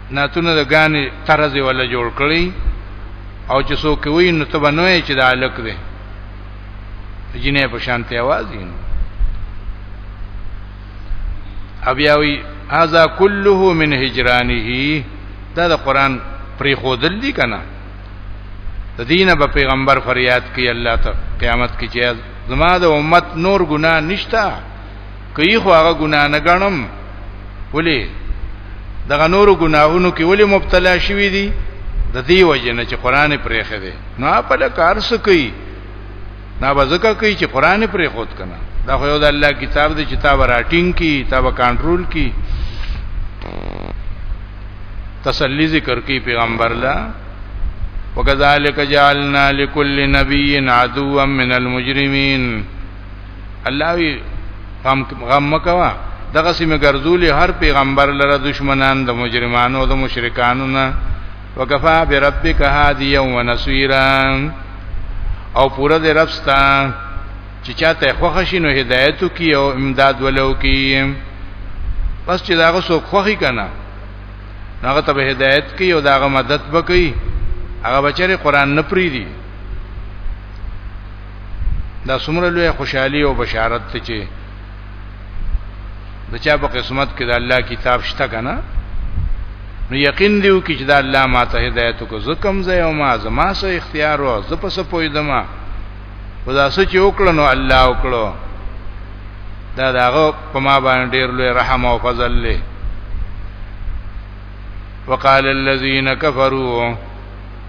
ناتونه د غانې طرز ولا جوړ کړی او چې څوک وی نو ته بنوي چې دا الک دی جنې په شانته आवाज یې ابیاوی هاذا كله من هجرانه دا د قران پری خودل دي کنه د دینه په پیغمبر فریاد کوي الله ته قیامت کې چې زما د امت نور ګناه نشتا کوي خو هغه ګناه نه غنم ولې دغه نورو ګناهونو کې ولې مبتلا شوی دی د دې وجه نه چې قران پرې خده نو په لکار څه کوي نا بزکه کوي چې قران پرې خود کنه دا خو یو د الله کتاب دی چې تا راټینګ کی تا به کنټرول کی تسلی ذکر کی پیغمبر لا وکذالک جعلنا لكل نبي عدوا من المجرمين الله وی غم غم مکوا دغه سیمه ګرځول هر پیغمبر لره دشمنان د مجرمانو او د مشرکانو نه وکفا بربک هادیا و نصیرا او پورا د ربستا چې چاته خوښ شي نو هدایت کی او امداد ولو کی پس چې داغه سو خوخي کنه هغه ته هدایت کی او داغه مدد وکي هغه بچره قران نه پری دی دا څومره لوی خوشحالي او بشارت ته چې د چا په قسمت کې د الله کتاب شته کنه نو یقین دیو کې چې د الله ما ته هدایت کو زه کم ځای او ما زما سو اختیار او زه پس پویدم خدا سچ وکړه نو الله وکړو دا داغه په ما باندې ډیر لوی رحم او فضل له وقال الذين كفروا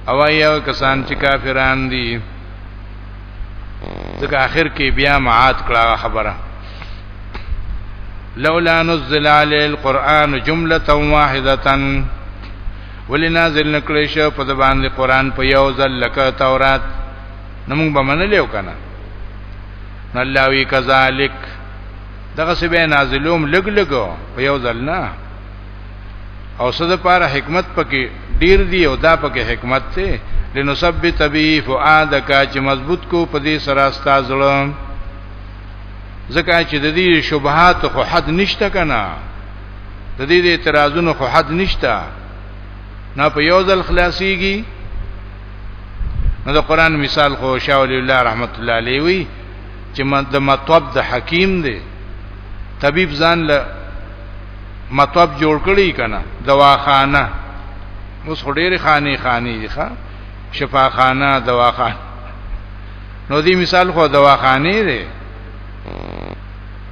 او ايو کسان چې کافران دي ځکه آخر کې بیا معاد کړه خبره لولا نزل علی القرآن جمله واحده ولی نازل نکړی شو په زبان دی قرآن په یو ځل لکه تورات نمونږ به منلیو کنه الله وی کذالک دغه سبه نازلوم لګ لګو په یو ځل نه او صد پاره حکمت پکې ډیر دی او دا پکې حکمت ته لنثبت به فؤادک چې مضبوط کو په دې سره استاد ظلم ځکه چې د دې شبهات خو حد نشته کنه د دې اعتراضونو خو حد نشته نه په یو ځل خلاصيږي نو د قران مثال خو شاول الله رحمت الله علیه وی چې د مطب د حکیم دی طبيب ځان له مطب جوړ کړی کنه دواخانه اوس خډيري خاني خاني دي ښا شفاخانه دواخانه نو دی مثال خو دواخانه دی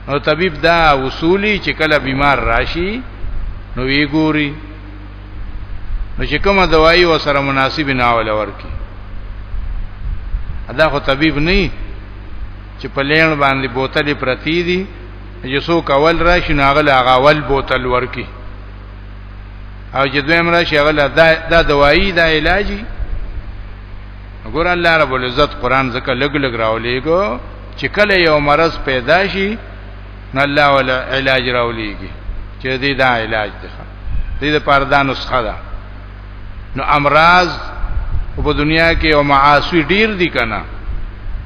نو طبيب دا وصولي چې کله بیمار راشي نو وی ګوري نو چې کومه دوايي و سره مناسب نه اول ورکی ادا خو طبيب نه چې په لین باندې بوتلې پرتی دي چې څوک اول راشي نو هغه هغه اول بوتل ورکی او چې دویم راشي هغه دا دوايي دا علاجي ګور الله رب العزت قران زکه لګ لګ راولېګو چې کله یو مرض پیدا شي نو الله ولا علاج راولېږي چې دې دا علاج ده دې د پردانو څخه ده نو امراض په دنیا کې او معاصی ډیر دي کنه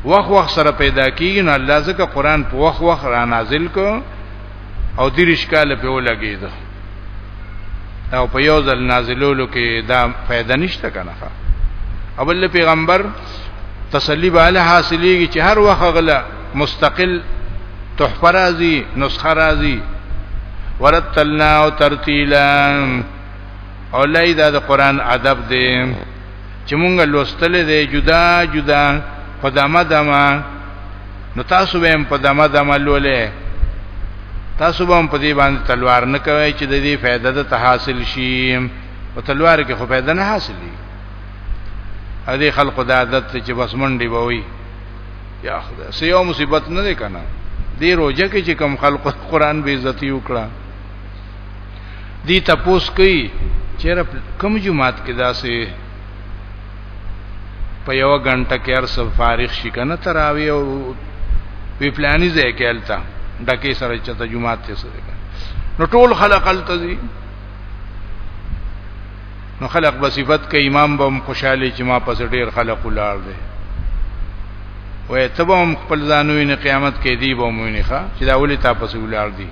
وخت وخت سره پیدا کیږي نو الله ځکه قران په وخت وخت را نازل کو او دریش کال په ولګید او په یو ځل نازلولو کې دا فائدہ نشته کنه اول پیغمبر تسلی به له حاصلېږي چې هر وخت غلا مستقل تحفه راځي نسخه راځي ورتلنا او ترتیلا او لای دا د قران ادب دی چې مونږ لوستل دی جدا جدا په دمه دمه نو تاسو به هم په دمه دمه لولې تاسو به هم په دې باندې تلوار نه کوي چې د دې فائدہ د تحاصل شي او تلوار کې خو فائدہ نه حاصلې ا دې خلق د عادت چې بس منډي بوي یا خدای سیو مصیبت نه کنه دې روزه کې چې کم خلق قران به عزت یو کړه دی تپوس کوي چې رب کوم جمعات کې داسې په یو غنټه کې ارس فارغ شي کنه تراوی او وی پلاني ځای کې التا ډکه سره چې ته جمعات ته سره نو ټول خلق التزي نو خلق به صفت کې امام به خوشاله چې ما پس ډیر خلق ولار دي وې تبهم خپل ځانوي نه قیامت کې دی به مونږه چې دا ولې تاسو ولار دي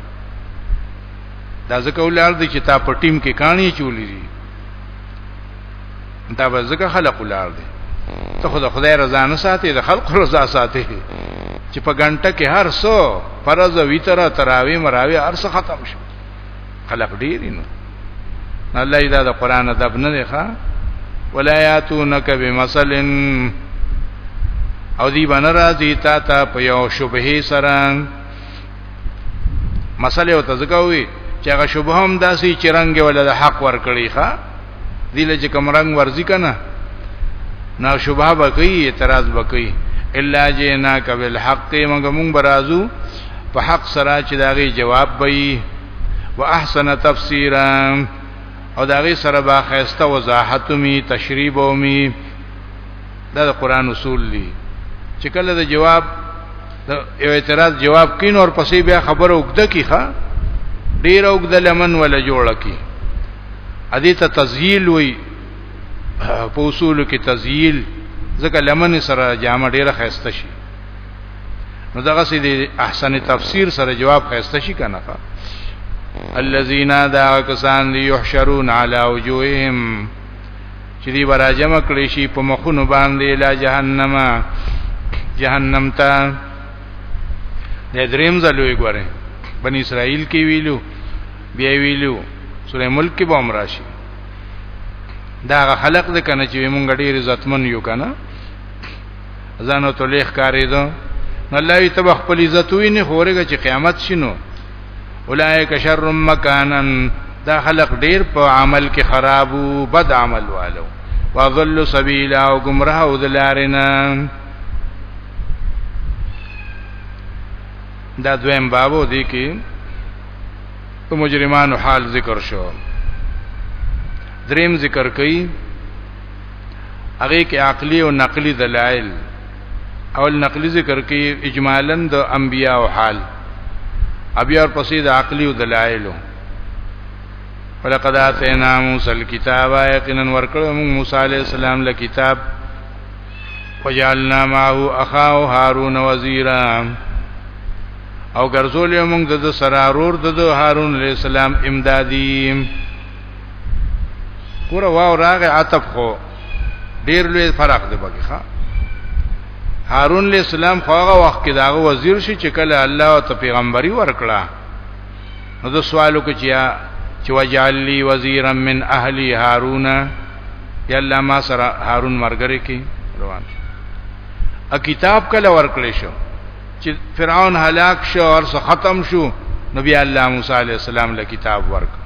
دا ځکه ولار دي چې تا په ټیم کې کانی چولې دي دا به ځکه خلق ولار دي ته خو د خدای رضا نه ساتي د خلق رضا ساتي چې په ګنټه کې هر څو فرض او ویتر تراوی مراوی هر څه ختم شي خلق ډیر نو الله دا د قران ادب نه دی ښا ولا یاتونک بمثل او دی بنرازی تا تا په یو شبهه سره مسله او تزګوي چې هغه شوبه هم داسي چې رنگ ولا د حق ور کړی ښا دله چې کوم رنگ ورځي کنه نا شوبه بکی اعتراض بکی الا جینا کبل حق موږ مونږ برازو په حق سره چې داغي جواب وي واحسن تفسیرا او داغي سره با خيسته وضاحت می تشریح او می دا د قران اصول دي چې کله د جواب د یو اعتراض جواب کین اور پسې بیا خبره وګد کیخه ډیر وګد لمن ولا جوړ کی ادي ته تزیل وی په اصول کې تزیل ځکه لمن سره جامه ډیره خسته شي نو دغه سي دي احسن تفسیر سره جواب خسته شي کنه الذين دا کسان يحشرون على وجوههم چې دی وراجم کړی شي په مخونو باندې لا جهنم جهنم ته د دریم ځلوې ګوره بنی اسرائیل کې ویلو بیا ویلو سورې ملک کې به عمر شي دا خلق د کنه چې مونږ ډېر عزتمن یو کنه ځانو ته لیک کاری دو الله وی تب خپل عزت وی نه خورګه چې قیامت شینو اولائک شر مکانن دا خلق ډیر په عمل کې خراب او بد عمل والو واضل سبیلا او گمراه او دلارنا دا دویم بابو دی کې په مجرمانو حال ذکر شو دریم ذکر کړي هغه کې عقلي او نقلي دلایل اول نقلي ذکر کې اجمالاً د انبیا او حال ابیا ور پسې د عقلي او دلایلو ولقد اتینا موسی الكتاب یقینا ورکړو موسی علی السلام له کتاب وجعلنا معه اخاه هارون وزیرا او ګرځول موږ د سرارور د هارون علی السلام امدادی ګور واو راغه عطف خو ډیر لوی فرق دی بګی ښا هارون علیہ السلام خو هغه وخت کې داغه وزیر شي چې کله الله او ته پیغمبري ورکړه نو د سوالو کې چیا چې وجعل لي وزيرا من اهلي هارون یا الله ما سره هارون مرګره کې روان شو ا کتاب کله ورکړې شو چې فرعون هلاک شو او څه ختم شو نو بیا الله موسی علی السلام له کتاب ورک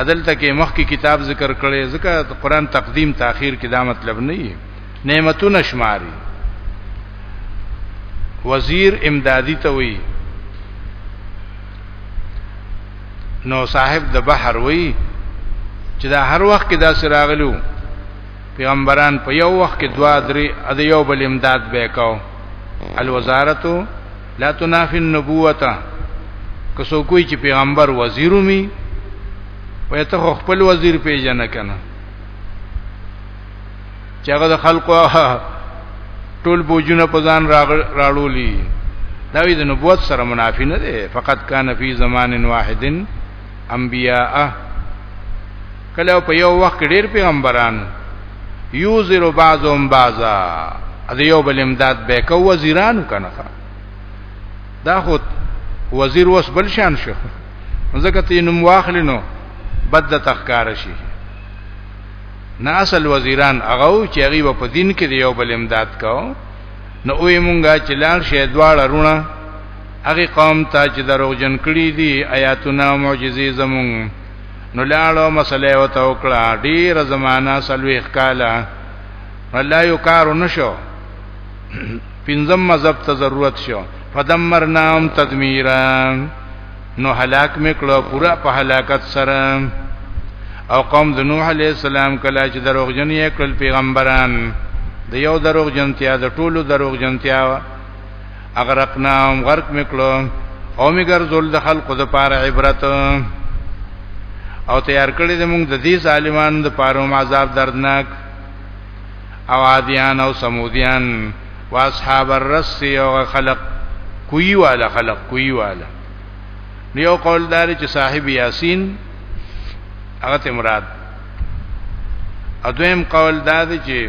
عدل تکي مخکې کتاب ذکر کړي ځکه قرآن تقدیم تاخير کې دا مطلب نه دی نعمتونه شماري وزیر امدادی ته وی نو صاحب د بحر وی چې دا هر وخت کې دا سراغلو پیغمبران په یو وخت کې دوا درې د یو بل امداد به کاو الوزارت لا تنافي النبوته که څوک وي چې پیغمبر وزیرومي وای ته خپل وزیر پیژنه کنه چې هغه د خلکو ټول بوجونه په ځان راړولي دا وی د نبوت سره منافی نه دی فقط کان فی زمان واحد انبیاء کله په یو وخت کې ډیر پیغمبران یوزر بعضهم بعضا د یو بل امداد به کو وزیرانو کنه دا خو وزیر وس بل شان شو ځکه ته نوم واخلینو بد د تخکار شي نه اصل وزیران هغه چې هغه په دین کې یو بل امداد کاو نو وې مونږه چې لار شه دواړه رونه هغه قوم ته چې دروغجن کړی دي آیاتونه معجزې زمونږ نو لاړو مسله او توکړه ډیر زمانہ سلويخ کاله الله یو کار نشو پنځم مذهب ته ضرورت شو فدمرناهم تدمیرا نو هلاک میکړو پورا په هلاکت سره او قوم د نوح علی السلام کله چې دروغجن یې کړل پیغمبران د یو دروغجنتیا د ټولو دروغجنتیا اغرقنا هم غرق میکلو او می ګرځول د خلقو د پاره عبرت او تیار کړی د موږ د دې ظالمان د پاره عذاب دردناک او عادیان او سمودیان واصحاب الرس او خلق کوی والا خلق کوی والا یو قول دار چې صاحب یاسین هغه ته مراد اذیم قول دار چې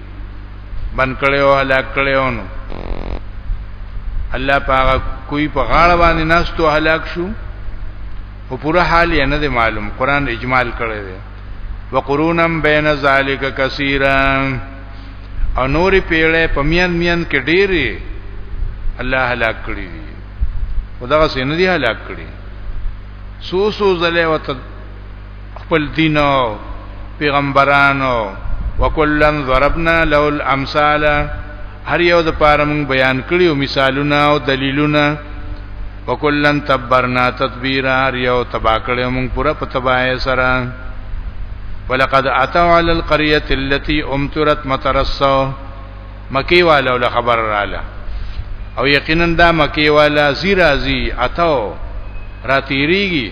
بن کړي او هلاک کړي ونو الله پاغه کوئی په غاړه باندې ناستو هلاک شو او پورا حال یې نه دی معلوم قران اجمال کړی دی وقرونم بین ذالک کثیرا او نورې پیړې په میان میان کې ډېری الله هلاک کړی دی خدغه سینې دی هلاک کړی سو سو زله وت خپل دین او پیغمبرانو وکلن ضربنا له الامثال هر یو د پاره مونږ بیان کړیو مثالونه او دلیلونه وکلن تبرنا تدبیرا هر یو تبا کړیو مونږ پورا په تبای سره ولقد اتوا على القريه التي امطرت مطر السو مکی والو له خبر رااله او یقینا دا مکی والا زیرازی اتو را تیریږي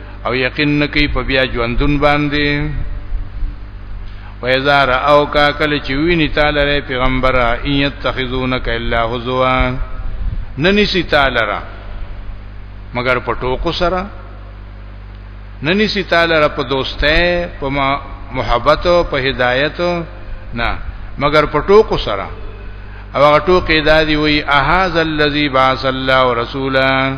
او یقین نکی په بیا ژوندون باندې وایذا راو کا کله چې ویني تعالی ری پیغمبر ان یتخذونک الا هزوا ننی سی تعالی را مگر په ټوکو سره ننی سی تعالی را په دوستۍ په محبت او په هدایت نه مگر په ټوکو سره او هغه ټوکې دادی وی اهاذ الذی باص الله رسولا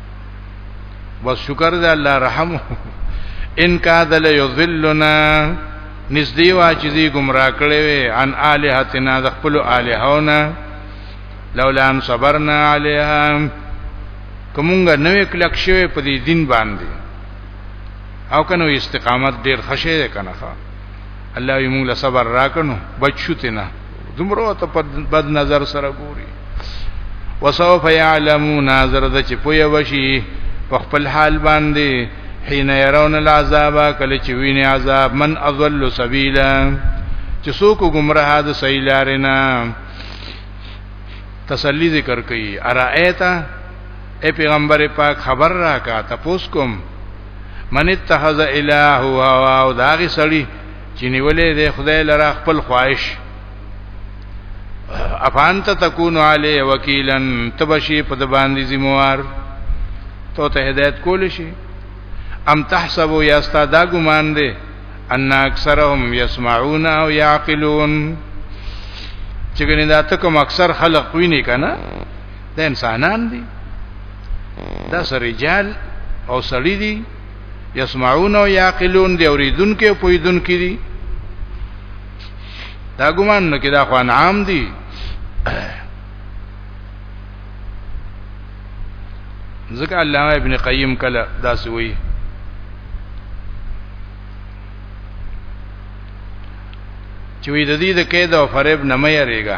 بس شکر دې الله رحم ان کا دل یذلنا نږدې وا چې دې گمراه کړې وي ان الہتنا د خپل الہونه لولا ان صبرنا علیها کومګه نوې کلک شوی په دې دین باندې او کنو استقامت ډیر خشه ده کنه الله یې موږ له صبر راکنو بچوتنه دومره ته په بد نظر سره ګوري وسوف يعلمون زرد چې پوي وشي په خپل حال باندې حين يرون العذاب کله چې ویني عذاب من اضل سبيلا چې څوک گمراه ده صحیح لارنا تسلی ذکر کوي ارایتا اے پیغمبر پاک خبر راکا تپوس کوم من اتخذ اله هوا او داغي سړی چې نیولې د خدای لره خپل خواهش افانت تکون علی وکیلن تبشی په د باندې ذمہوار تو ته هدایت کول شي ام تحسب یا استا دا ګمان دی ان اکثرهم یسمعون او یعقلون چې ګنې دا ته کوم اکثر خلق ویني کنه دا انسانان دي دا سرجال او سړی دي يسمعون او يعقلون دي اوریدونکو او پویدونکو دي دا ګمان نه کې دا خو انعام دي ځکه علامه ابن قیم کله دا سوی چې وې د دې د قید او فریب نه مې یریږي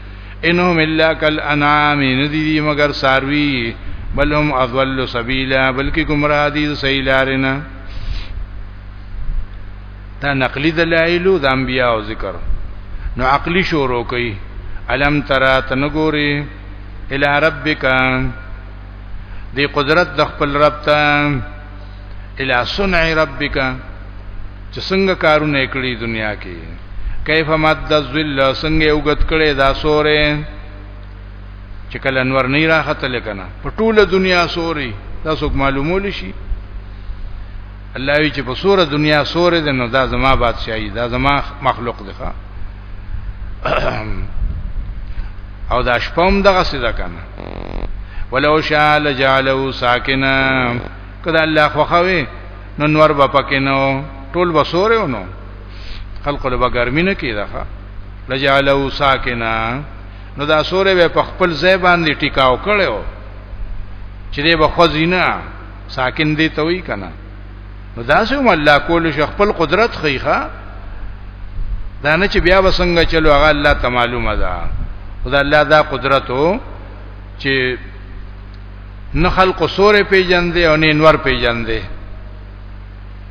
انهم الا کالانعام ندی مگر ساروی بل هم اضل سبیلا بلکې گمراه دي سیلارنا دا نقلی دلایل د انبیاء او ذکر نو عقلی شروع کوي الم ترا تنګوري الی ربک دی قدرت د خپل رب ته الا صنع ربک چې څنګه کارونه کړی دنیا کې کیف مد الذل څنګه یوګت کړي دا سورې چې کله انور نه راخته لکنه په ټوله دنیا سوري تاسو معلومول شي الله وی چې په سوره دنیا سوره ده نو دا زما بادشاہي دا زما مخلوق ده او دا شپوم دغه څه ده کنه ولو شاء لجعلوا ساکنا کله الله خوخوي نو نور به پکې نو ټول وسوره نو خلق له بګرمي نه کیده لجعلوا ساکنا نو دا سوره به په خپل ځای باندې ټیکاو کړو چې دې به خزینه ساکن دي ته وی کنه نو دا سم الله کول شي خپل قدرت خيخه دا نه چې بیا وسنګ چلو هغه الله ته معلومه ده خدای الله دا قدرت چې نه خلق سورې پیجندې او نه نور پیجندې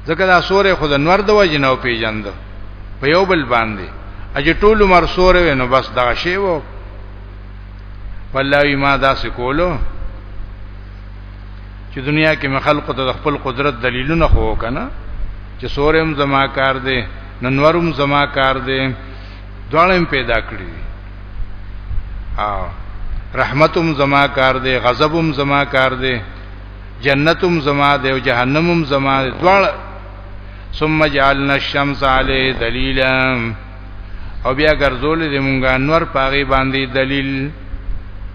ځکه دا سورې خود نور د وجه نه پیجند په یو بل باندې اجه ټول مر سورې نو بس دا شی وو والله ما دا سکولو چې دنیا کې مخلق ته خپل قدرت دلیلونه خو کنه چې سورم زما کار دی ننورم زما کار دی دوړم پیدا کړی دي او رحمتم زما کار دی غضبم زما کار دی جنتم زما دی او جهنمم زما دی دوړ ثم جعلنا الشمس علی دلیلا او بیا ګرځول دي مونږه انور پاغي باندې دلیل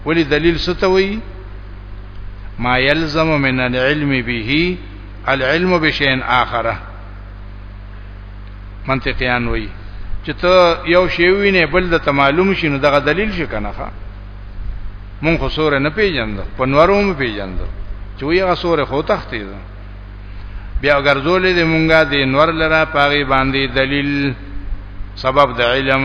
ولی دلیل ستوي ما يلزم من العلم به العلم بشيء آخره منطقيان وایي چې ته یو شی وینې بل د معلوم شي نو دغه دلیل شي کنه ښا مونږ خو سور نه پیژاند په نورو مو پیژاند چې وی هغه سور خو تختی ده بیا ګرځولې د مونږه د نور لره پاغي باندې دلیل سبب د علم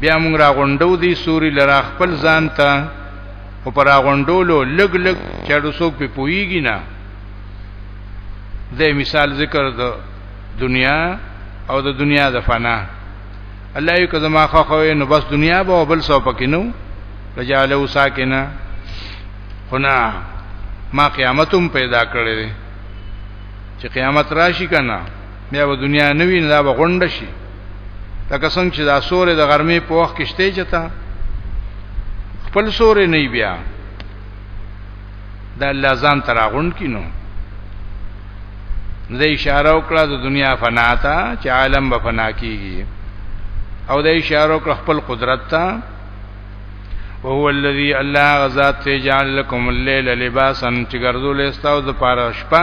بیا موږ را غونډو دي سوري لرا خپل ځان ته او پر غونډولو لګ لګ چړو څوک په پويږي نه د مثال ذکر د دنیا او د دنیا د فنا الله یو کزه ما خو خو نو بس دنیا به بل څه پکې نو رجاله ساکنا خنا ما قیامتم پیدا کړې چې قیامت راشي کنه بیا به دنیا نوی نه دا به غونډه شي لکه څنګه چې دا سورې د غرمې په وخت کې شته چتا خپل سورې نه بیا دا الله ځان تر غونډ کینو د اشاره وکړه د دنیا فنا ته چې عالم به فنا کیږي او د اشاره وکړه خپل قدرت ته وهو الذي الله غزاد ته جعل لكم الليل لباسا چې ګرځول استاو د پاره شپه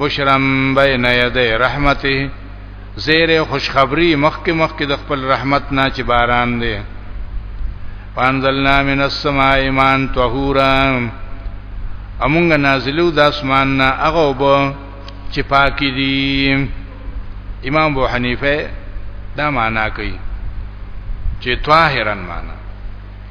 بشرم بین یدی رحمته زیر خوشخبری مخک مخک د خپل رحمت نه چې باران دی پانزلنا من السماء ایمان طهورا امونګ نازلو د اسمان نه هغه وب چې پاکي دي امام ابو حنیفه دا معنا کوي چې طاهرن معنا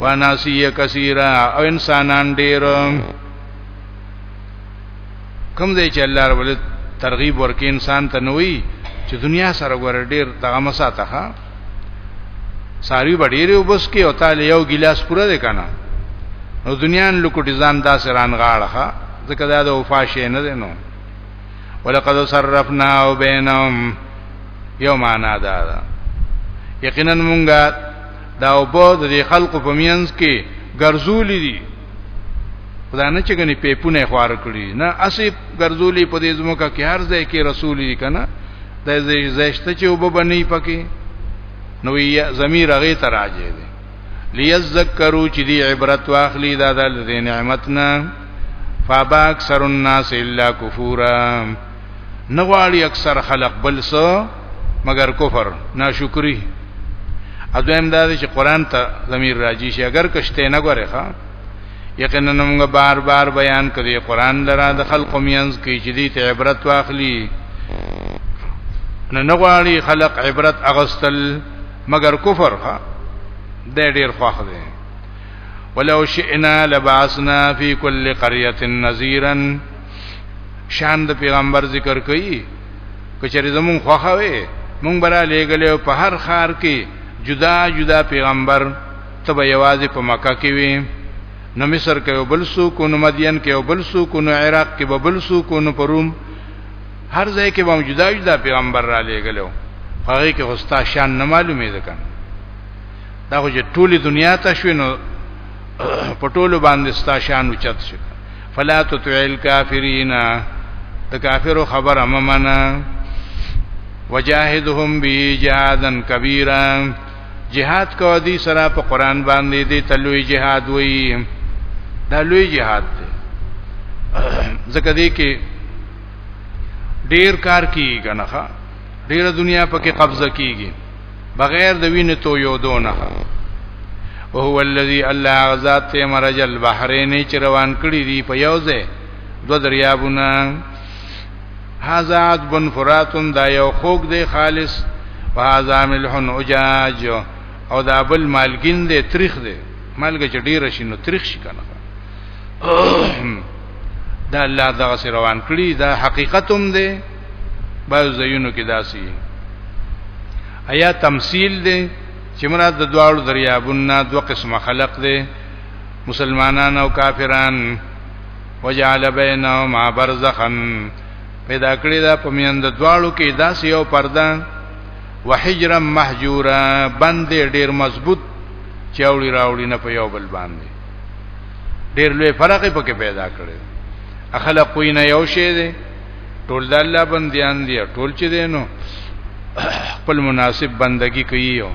وناسی کثیرا او انسانان ډیر کوم ځای چې الله رب ال ترغیب ورکې انسان ته نوې چې دنیا سره ګور ډیر دغه مساته ها ساری بډیره وبس کې او تعالی یو ګلاس پوره ده کنه نو دنیا نو کو ډیزان داسې ران غاړه ځکه دا د وفاشه نه ده نو ولقد صرفنا بینهم یوم انا دا یقینا مونږه دا او په دې خلکو په مینس کې ګرځولې دي خدا نه چې غني پیپونه خوار کړی نه اسی ګرځولې په دې زموکه کې هر ځای کې رسولې کنه د زیشته چې وب بنې پکې نو یې زمير هغه تراجه دي ليذكروا چې دې عبرت واخلي دا د نعمتنا فابا اکثر الناس الا کفورا نغواړي اکثر خلق بل سو مگر کفر ناشکری اځم دا چې قران ته ضمیر راځي شي اگر کشته نه غره ښا یقینا موږ بار بار بیان کړی قران لرا د خلق مینز کې چې دې ته عبرت واخلي نه نغواړي خلق عبرت اغستل مگر کفر ښا د ډیر خوخ دی ولو شئنا لبعثنا فی کل قريه نذیرا شان د پیغمبر ذکر کوي کچری زمون خوخه وي مونږ برا لېګلې په هر خار کې جدا جدا پیغمبر تب یوازې په مکه کې وي نو مصر کې بل سو کو نو مدین کې بل سو کو نو عراق کې بل سو کو نو پروم هر ځای کې به جدا جدا پیغمبر را لېګلو هغه کې هستا شان نه معلومې ده کنه دا خو چې ټوله دنیا ته شوي نو په ټولو باندې ستا شان اوچت شي فلا تطع الكافرين د کافرو خبره ممنه وجاهدهم بی جهادن کبیرا جهاد کو دی سره په قران باندې دی تلوی جهاد وی دا لوی جهاد دی ځکه دی کې ډیر کار کیږي کنه ډیر دنیا پکې قبضه کیږي بغیر د وینې تو یو دونه او هو الذی الله غزاد ته مرج البحرین چې روان کړی دی په یو ځای دو دریابونه هاذا عذب فراتن دا یو خوګ دی خالص وهذا ملح اجاج او دا بل مالګین دی تریخ دی مالګ چې ډیر شي نو تریخ شي کنه دا الله دغه روان کړی دا حقیقتوم دی بعض زینو کې داسي ایا تمثيل دی چې مراد د دواړو دریابونو دوه قسمه خلق دی مسلمانان او کافران وجعل بینهما برزخا پیدا کړی دا په میند دواړو کې داسې یو پرده وحجرا محجورا باندې ډیر مضبوط چاوړي راوړي نه په یو بل باندې ډیر لوی فرق پکې پیدا کړی اخلاقوی نه یو شی دی ټول د الله بنديان دي ټول چې دینو خپل مناسب بندگی کوي او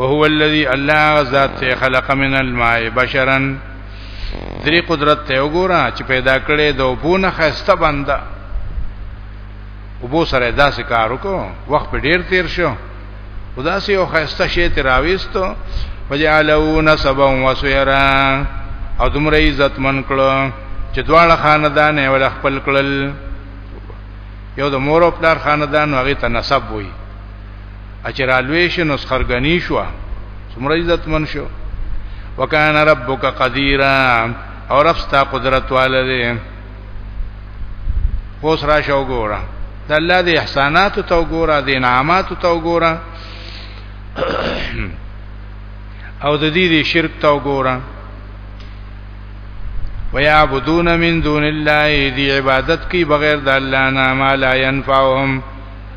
هو الذی الله ذات خلق من الماء بشرا دری قدرت ته وګوره چې پیدا کړي د وبونه خسته بنده وبو سره داسې کار وکړو وخت په ډیر تیر شو خدا سي او خسته شي تراويستو فجعلوا نسبا وسيرا او دمر عزت من کړو چې دواړه خاندان یې ول خپل کړل یو د مور او پلار خاندان هغه ته نسب وای اچر الوی شنو سخرګنی شو څومره عزت من شو وکانه ربک قدیرا او رب ستا قدرت والده اوس را شو ګوره د الله د احسانات ته وګوره د انعامات ته وګوره او د دې د شرک ته وګوره ويعبدون من دون الله دي عبادت کوي بغیر د الله نه ما لا ينفعهم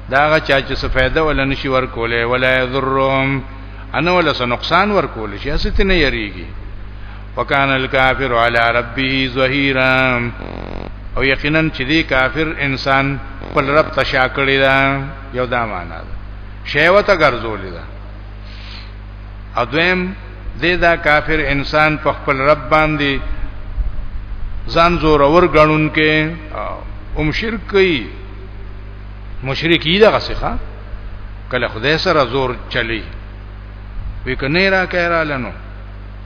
دا چا چې څه فائدہ ولا نشي ورکولې ولا يضرهم انا ولا څه نقصان ورکول شي استه نه یریږي وکانه الکافر علی ربه ظهیرا او یقینا چې دی کافر انسان خپل رب تشا کړی دا یو دا معنا ده شیوته ګرځولې ده اذم دې دا کافر انسان په خپل رب باندې ځان زور اور غنون کې اوم شرک کوي مشرکی دا غسخه کله خدای سره زور چلی وی کنه را کهرا لنو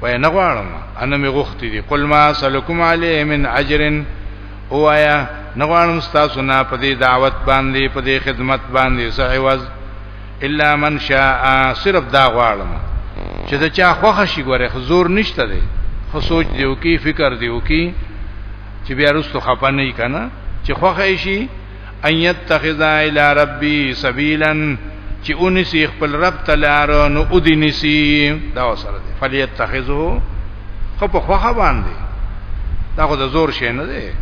وای نه غواړم ان می غوښتي دي قل ما سلکم علی من اجر اوایا نه غواړم تاسو نه په دې دعوت باندې په دې خدمت باندې سعوز الا من شاء صرف دا غواړم چې دا چا خوښ شي ګوره حضور نشته دی خو سوچ دیو کی فکر دیو کی چې بیا رستو خپه نه کنا چې خوښ شي ان يتخذ الى ربي سبيلا چې اونسي خپل رب تلار نو اودي نسي دا وسره دي فليتخذه خو په خوخه باندې دا خو د زور شي نه دي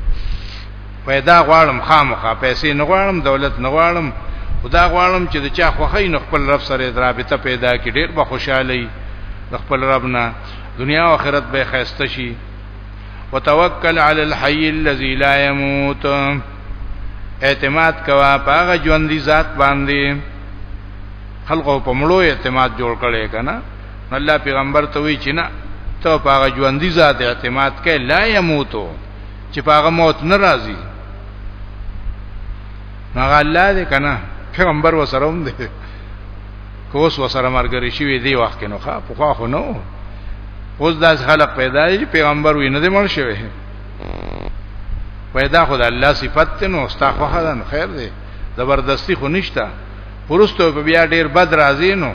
پیدا غواړم خامخا پیسې نه غواړم دولت نه غواړم خدا غواړم چې د چا خوخه نه خپل رب سره رابطه پیدا کړي ډېر به خوشاله وي خپل رب نه دنیا او آخرت به خیسته شي وتوکل علی الحی الذی لا یموت اعتماد کوا پاغه ژوندۍ ذات باندې خلقو په مړو اعتماد جوړ کړي کنه الله پیغمبر ته وی چې نه ته پاغه ژوندۍ ذات اعتماد کړي لا یموتو چې پاغه موت ناراضي هغه الله دې کنه پیغمبر وسره هم دې کوس وسره مرګري شوی دی وخت نو ښا په خو نو اوس داس خلق پیدا دی پیغمبر وی نه دی مړ شوی پیدا خدای الله صفت نو استا خو حدن خیر دی زبردستی خو نشتا پرستو په بیا ډیر بد راځي نو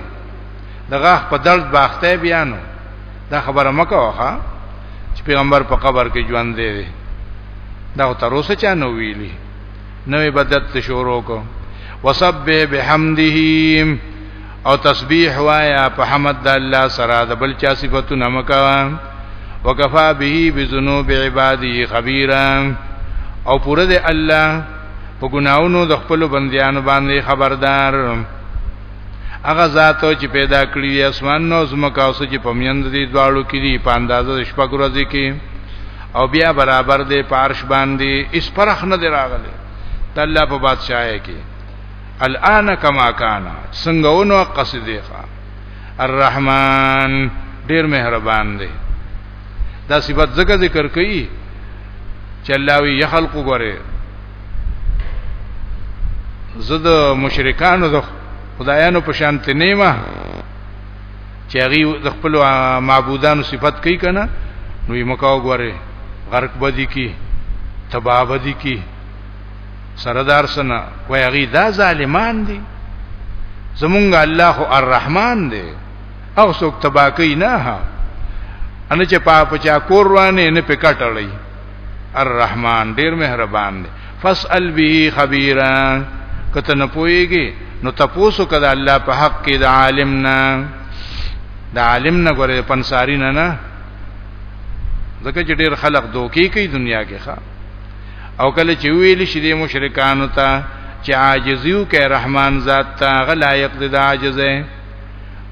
دغه په درد باخته بیا نو دا خبره مکه وخه چې پیغمبر په قبر کې ژوند دی دا تر اوسه چا نو ویلی نو عبادت شروع کو وسبح بحمده او تسبیح وایا په حمد د الله سره د بل چا صفاتونه مکا وکفا به بذنوب عباده خبيرا او پوره د الله په ګناونو د خپل بندیانو باندې خبردار هغه ذاتو چې پیدا کړی دی اسمان نو زمکا اوس چې پمیند دي دواړو کې دي په اندازه شپږ ورځې کې او بیا برابر دی پارش باندې اس پرخ نه دی راغلی د الله په بادشاہي کې الان کما کان څنګه ونو قصیده ښا الرحمن ډیر مهربان دی دا صفات زکه ذکر کړي چې الله وی یخلق غره زده مشرکانو د خدایانو په شان تنیمه چې هغه د خپل معبودانو صفت کوي کنه نو یې مکو غره غرق بدی کی تباہ بدی کی سردار سنا وای هغه دا ظالمان دي زمونږ الله الرحمن دی او څوک تباکی نه ان چې پاپ چا کور روانه نه پکټړی الرحمن ډیر مهربان دی فاسأل به خبيرا کته نه پويږي نو تاسو کده الله په حق کې د عالم نه د عالم نه غره پنساری نه نه ځکه چې ډیر خلق دوکي کوي دنیا کې ښا او کله چې ویل شي د مشرکانو ته چې عاجزیو کې رحمان ذات ته غلایق د عاجزه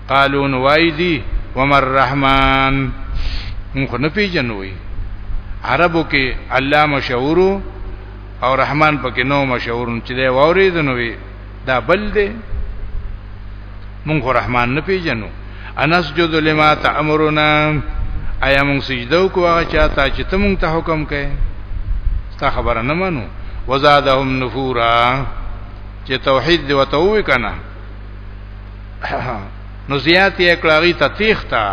قالو نو وای دی ومر رحمان مونږ نه پیژنوي عربو کې الله مشهور او رحمان پکې نو مشهور چې دا ووري دنوي دا بل دی مونږ رحمان نه پیژنو انس جد لما تامرنا ایا مونږ سجده کو هغه چاته چې ته مونږ ته حکم کړي تا خبره نه منو وزادهم نفورا چې توحید دی وتوي کنه نو زیات یې کړی ته تیختا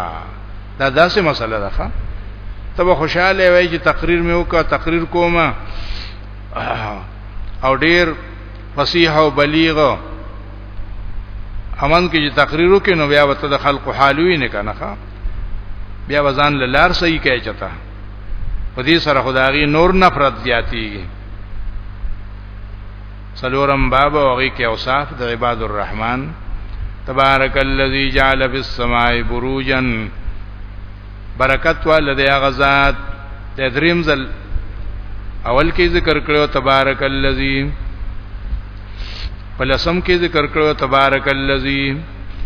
دا داسې مسله ده ښا ته به خوشاله وای چې تقریر مې وکړه تقریر کوم او ډیر فصیح او بلیغ امن کې چې تقریر وکړي نو بیا وته د خلکو حالوي نه کنه ښا بیا وزن لار صحیح کوي چتا په دې سره خدایي نور نفرت زیاتیږي سلورم باب اوغی کې اوصاف د عباد الرحمن تبارک الذی جعل فی السماء بروجا برکت والذی غزاد تدریم زل اول کې ذکر کړو تبارک الذی پلسم کې ذکر کړو تبارک الذی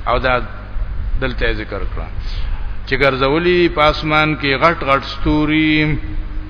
او دا دلته ذکر کړو چې ګرځولی پاسمان کې غټ غټ ستوري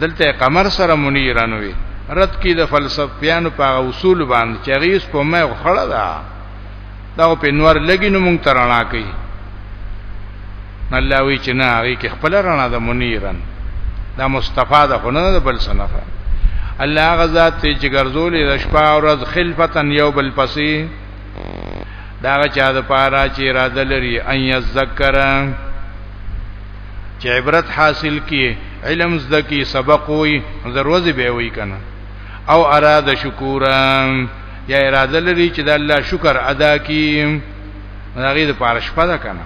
دلته قمر سره منیران وي رد کی د فلسفیانو په اصول باندې چې غیس په مې خړه ده دا په نور لګی نو مونږ ترنا کوي الله وی چې نه هغه کې خپل رڼا د منیرن دا مستفاده خونه د بل صنفه الله غزاد ته چې ګرځولې د شپه او ورځ خلفتن یو بل پسې دا چا د پاره چې اراده لري ان یذکرن چې عبرت حاصل کی علم زده کی سبق وي دروازه به وي کنه او اراده شکورا یا اراده لري چې د الله شکر ادا کی هغه د پاره شپه ده کنه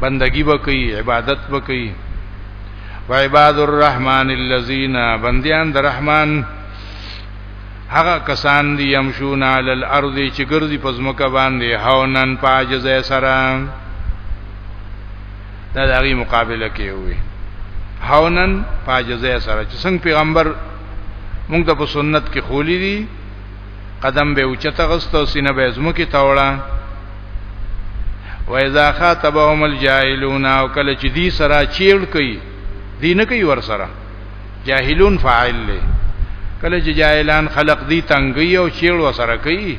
بندگی وکي عبادت وکي وعباد الرحمن الذين بنديان د رحمان هغه کسان دي يمشون على الارض چې ګرځي په ځمکه باندې هاونن پاجزه سره دا د هغه مقابله کې وي هاونن پاجزه سره چې څنګه پیغمبر موږ ته په سنت کې خولې دي قدم به اوچته غستو سینه به زمو کې تاوړه و اذا خاطبهم الجاهلون او کله چې دي سره چیړ کوي دین کوي ور سره جاهلون فاعل له کله چې جاهلان خلق دي تنګي او چیړ وسره کوي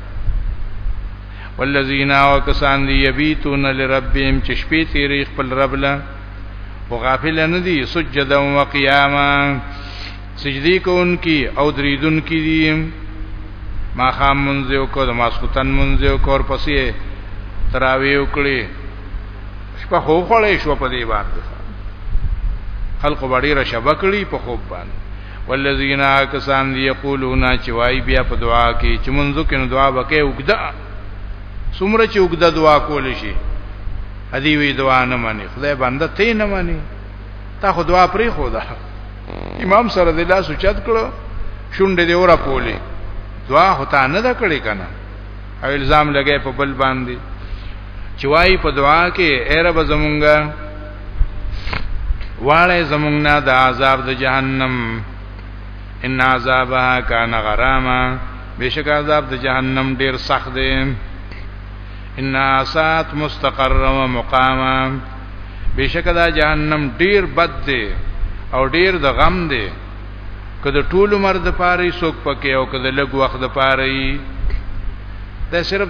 والذین وکسان دی یبیتون لربهم چې شپې تیرې خپل رب له او غافل نه دي سجدا و قیاما سجدی کوونکی او دریدونکی دي ما خام منځ یو کو د ماسختن منځ یو کور پسې تراوی وکړي شپه خو خړې شو په دې باندې خلق باندې را شبکړي په خوب باندې والذین کسان دی یقولون چې وای بیا په دعا کې چې منځ کې نو دعا وکي وګدا سمره چې وګدا دعا کول شي هدی وی دعا نه مانی خدای بنده ته نه مانی تا خو دعا پری خو دا امام سره دی لاس چت کړو شونډه دی اورا پولی دعا هتا نه دا کړی کنه او الزام لګی په بل باندې چې وای په دعا کې اے رب زمونږه واړې زمونږ نه د عذاب د جهنم ان عذابها کان غراما بشک عذاب د جهنم ډیر سخت دی ان اسات مستقر و مقاما بشک دا جهنم ډیر بد دی او ډیر د غم دی که د ټول عمر د پاره سوک پکې او که د لګ وخت د پاره دا صرف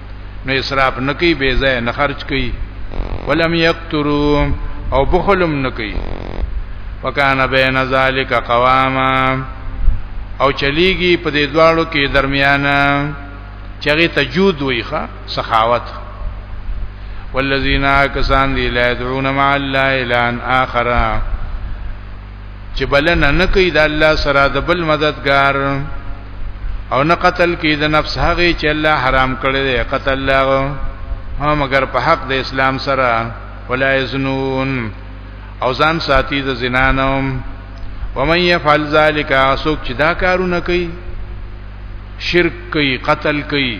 نو اسراف نه کوي بے ځای نه خرج کوي ولم یقتروا او بخلم نه کوي وکانه بین ذالک قواما او چلیږي په دې دواړو کې درمیانه چغه تجود ویخه سخاوت والذین کسان دی لا يدعون مع الله الان اخر چې بلنه نه کوي د الله سره د بل مددگار او نه قتل کوي د نفس هغه چې الله حرام کړی دی قتل لا هم مگر په حق د اسلام سره ولا یزنون او ځان ساتي د زنا نه ومن يفعل ذلك اسوک چې دا کارونه کوي شرک کوي قتل کوي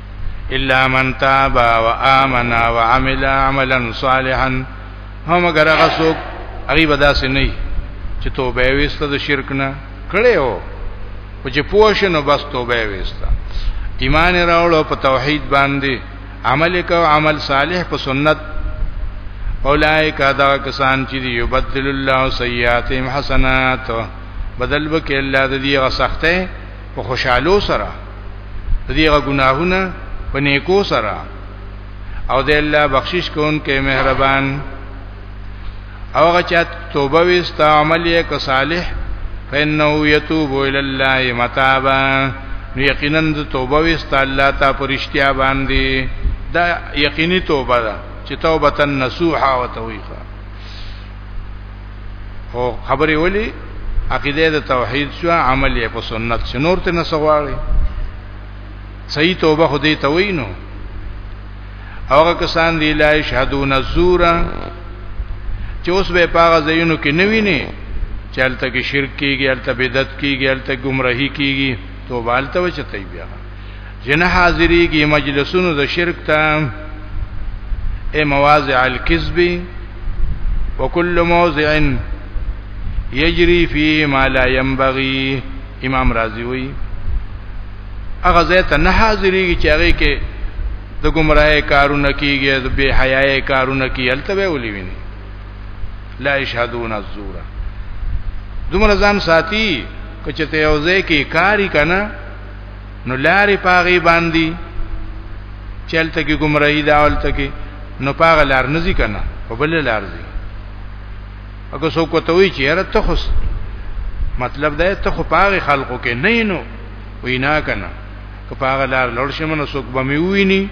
الا من تاب و آمن و عمل عملا صالحا هم اگر هغه څوک هغه بداسې نه چې توبه وسته د شرک نه کړي او او چې پوه شنو بس توبه وسته ایمان راوړو په توحید باندې عمل کو عمل صالح په سنت اولائک ادا کسان چې دی یبدل الله سیئاتهم حسنات بدل وکي الله د دې غسخته په خوشحالو سره د دې ګناهونه په نیکو سره او د الله بخشش کوونکې مهربان او هغه چې توبه وست عمل یې که صالح فإنه يتوب إلى الله متابا یقینا د توبه وست الله ته پرشتیا باندې دا یقیني توبه ده چې توبه نصوحه او تویخه او خبرې ولي عقیده د توحید شو عمل یې په سنت شنور ته نسواړي صحیح توبه خدای ته وینو هغه کسان دی لا شهادون زورا چې اوس به پاغه زینو کې نوینه چلته کې شرک کیږي الته بدعت کیږي الته گمراهی کیږي توبه الته وچتای بیا جن حاضریږي مجلسونو د شرک ته اي مواضع الكذب وكل موضع يجري فيه ما لا ينبغي امام رازي وي هغه ځای ته نه حاضرېږي چې هغه کې د گمراهۍ کارونه کیږي د بے حیاي کارونه کیږي الته به ولي ویني لا یشهدون الزور دومره ځان ساتي کچته یو ځای کې کاری کنه نو لارې پاغي باندې چلته کې گمراهي دا ولته کې نو پاغه لار نزي کنه په بل لار زی اګه سو کوته وی چې یاره ته خو مطلب دا ته خو پاغه خلقو کې نه نو وینا کنه که پاغه لار لور شي منو سوک به می ویني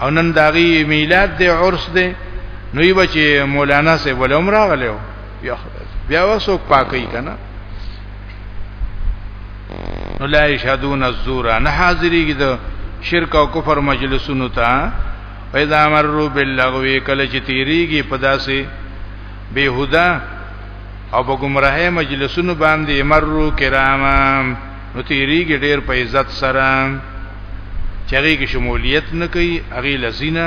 او نن داغي میلاد دی عرس دی نو یی بچي مولانا سے ولوم راغلو بیا وسوک پاکي کنه نو لا یشهدون الزور نه حاضرېږي د شرک او کفر مجلسونو ته پیدا مرو باللغو کله چې تیریږي په داسې بیهودا او په گمراهه مجلسونو باندې مرو کراما نو تیریږي ډیر په عزت سره چغې کې شمولیت نه کوي اغي لزینه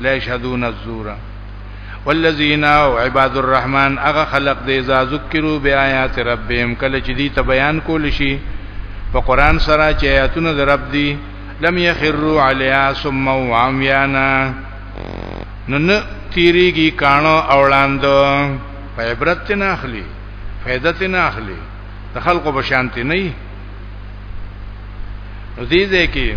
لا يشهدون الزور والذین او عباد الرحمن هغه خلق دې اذا ذکروا بیاات ربهم کله چې دې ته بیان کول شي په قران سره چې آیاتونه در رب دي لم يخروا عليها ثم وعميانا نن تیریږي کانو اولاند په عبرت نه اخلي فائدت نه اخلي د خلکو بشانتی نه نو دې ځکه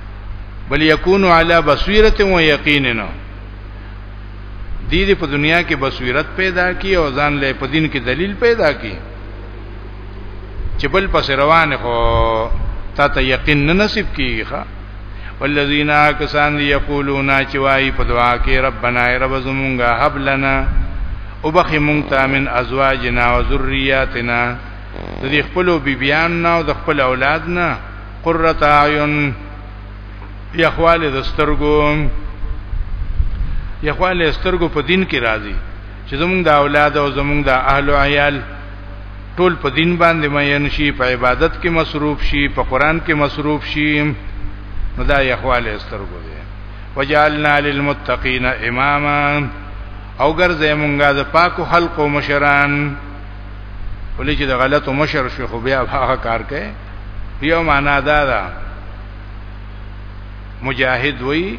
بل یکون علی بصیرت و یقینا دې دې په دنیا کې بصیرت پیدا کی او ځان له په دین کې دلیل پیدا کی چې بل پس روان خو تا ته یقین نه نصیب کیږي ښا والذین کسان یقولون چې وای په دعا کې ربنا رب زمونږه هب لنا وبخي مونږ ته من ازواجنا و ذریاتنا د خپل بیبیان نه او د خپل اولاد نه قرۃ اعین یخواله د سترګو یخواله سترګو په دین کې راځي چې زمونږ د اولاد او زمونږ د اهل او عیال ټول په دین باندې مېن شي په عبادت کې مصروف شي په قران کې مصروف شي نو دا یخواله سترګو دی وجعلنا للمتقین اماما او ګرځې مونږه د پاکو خلقو مشران ولې چې د غلطو مشر شو خو بیا هغه کار کوي یو معنا دا ده مجاهد وی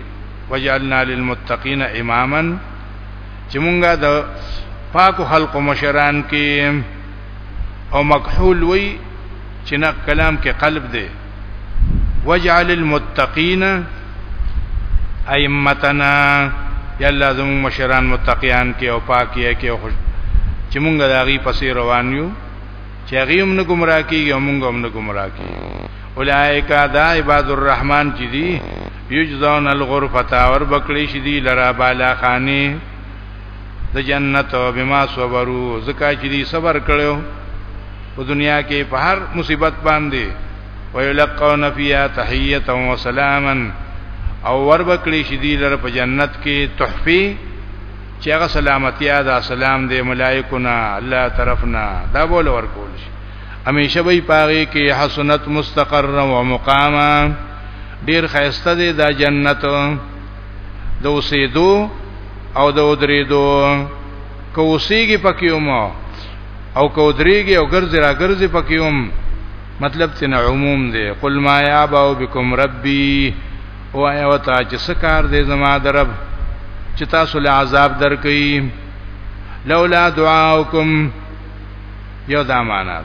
وجعلنا للمتقین اماما چې مونږه د پاکو خلق مشران کې او مکحول وی چې نه کلام کې قلب دی وجعل المتقین ائمتنا یا الله زموږ مشران متقیان کې او پاکیه کې او خوش چې مونږه داغي پسې روان یو چې هغه هم نه گمراه کیږي او موږ هم نه گمراه کیږي اولائک دا عباد الرحمن چې دي یجزون الغرفه اور بکلی شي دي لرا بالا خانی د جنت او بما صبرو زکه چې دي صبر کړو په دنیا کې په هر مصیبت باندې ويلقون فيها تحيه وسلاما او ور بکلی شي دي لره په جنت کې تحفه چې هغه سلامتی دا سلام دی ملائکو نه الله طرف نه دا بول ورکول شي همیشه به پاره کې حسنت مستقر او مقاما ډیر خیسته دی دا جنت د اوسېدو او د ودریدو کو اوسېږي پکې هم او کو درېږي او ګرځي را ګرځي پکې هم مطلب تن عموم دی قل ما یا باو بكم ربي وایا وتا چې سکار دې زما درب چې تاسو له عذاب درکې لولا دعاوکم یو دا معنا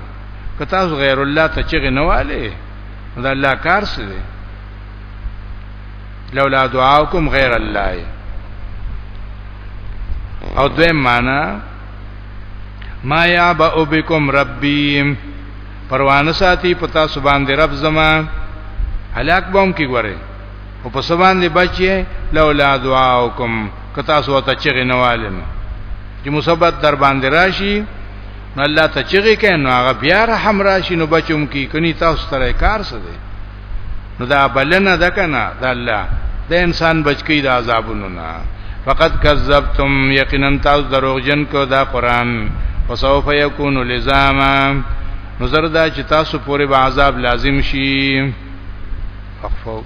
که تاسو غیر الله ته چغې نه والي دا الله کار څه دی لولا دعاوکم غیر الله او دوی معنا ما یا با بكم ربی پروانه ساتي پتا سبحان دې رب زما هلاک بوم کی ګوره او په سبحان دې بچي لولا دعاوکم کتا سو ته چغې نوالم چې مصیبت در باندې راشي نو الله ته چغې کین نو هغه بیا رحم راشي نو بچوم کی کني تاسو ترې کار څه دی نو دا بلنه ده کنه د الله د انسان بچکی د عذابونو نه فقط کذبتم یقینا تاسو دروغجن کو دا قران وسوف یکون لزاما نظر دا چې تاسو پورې به عذاب لازم شي فخفوک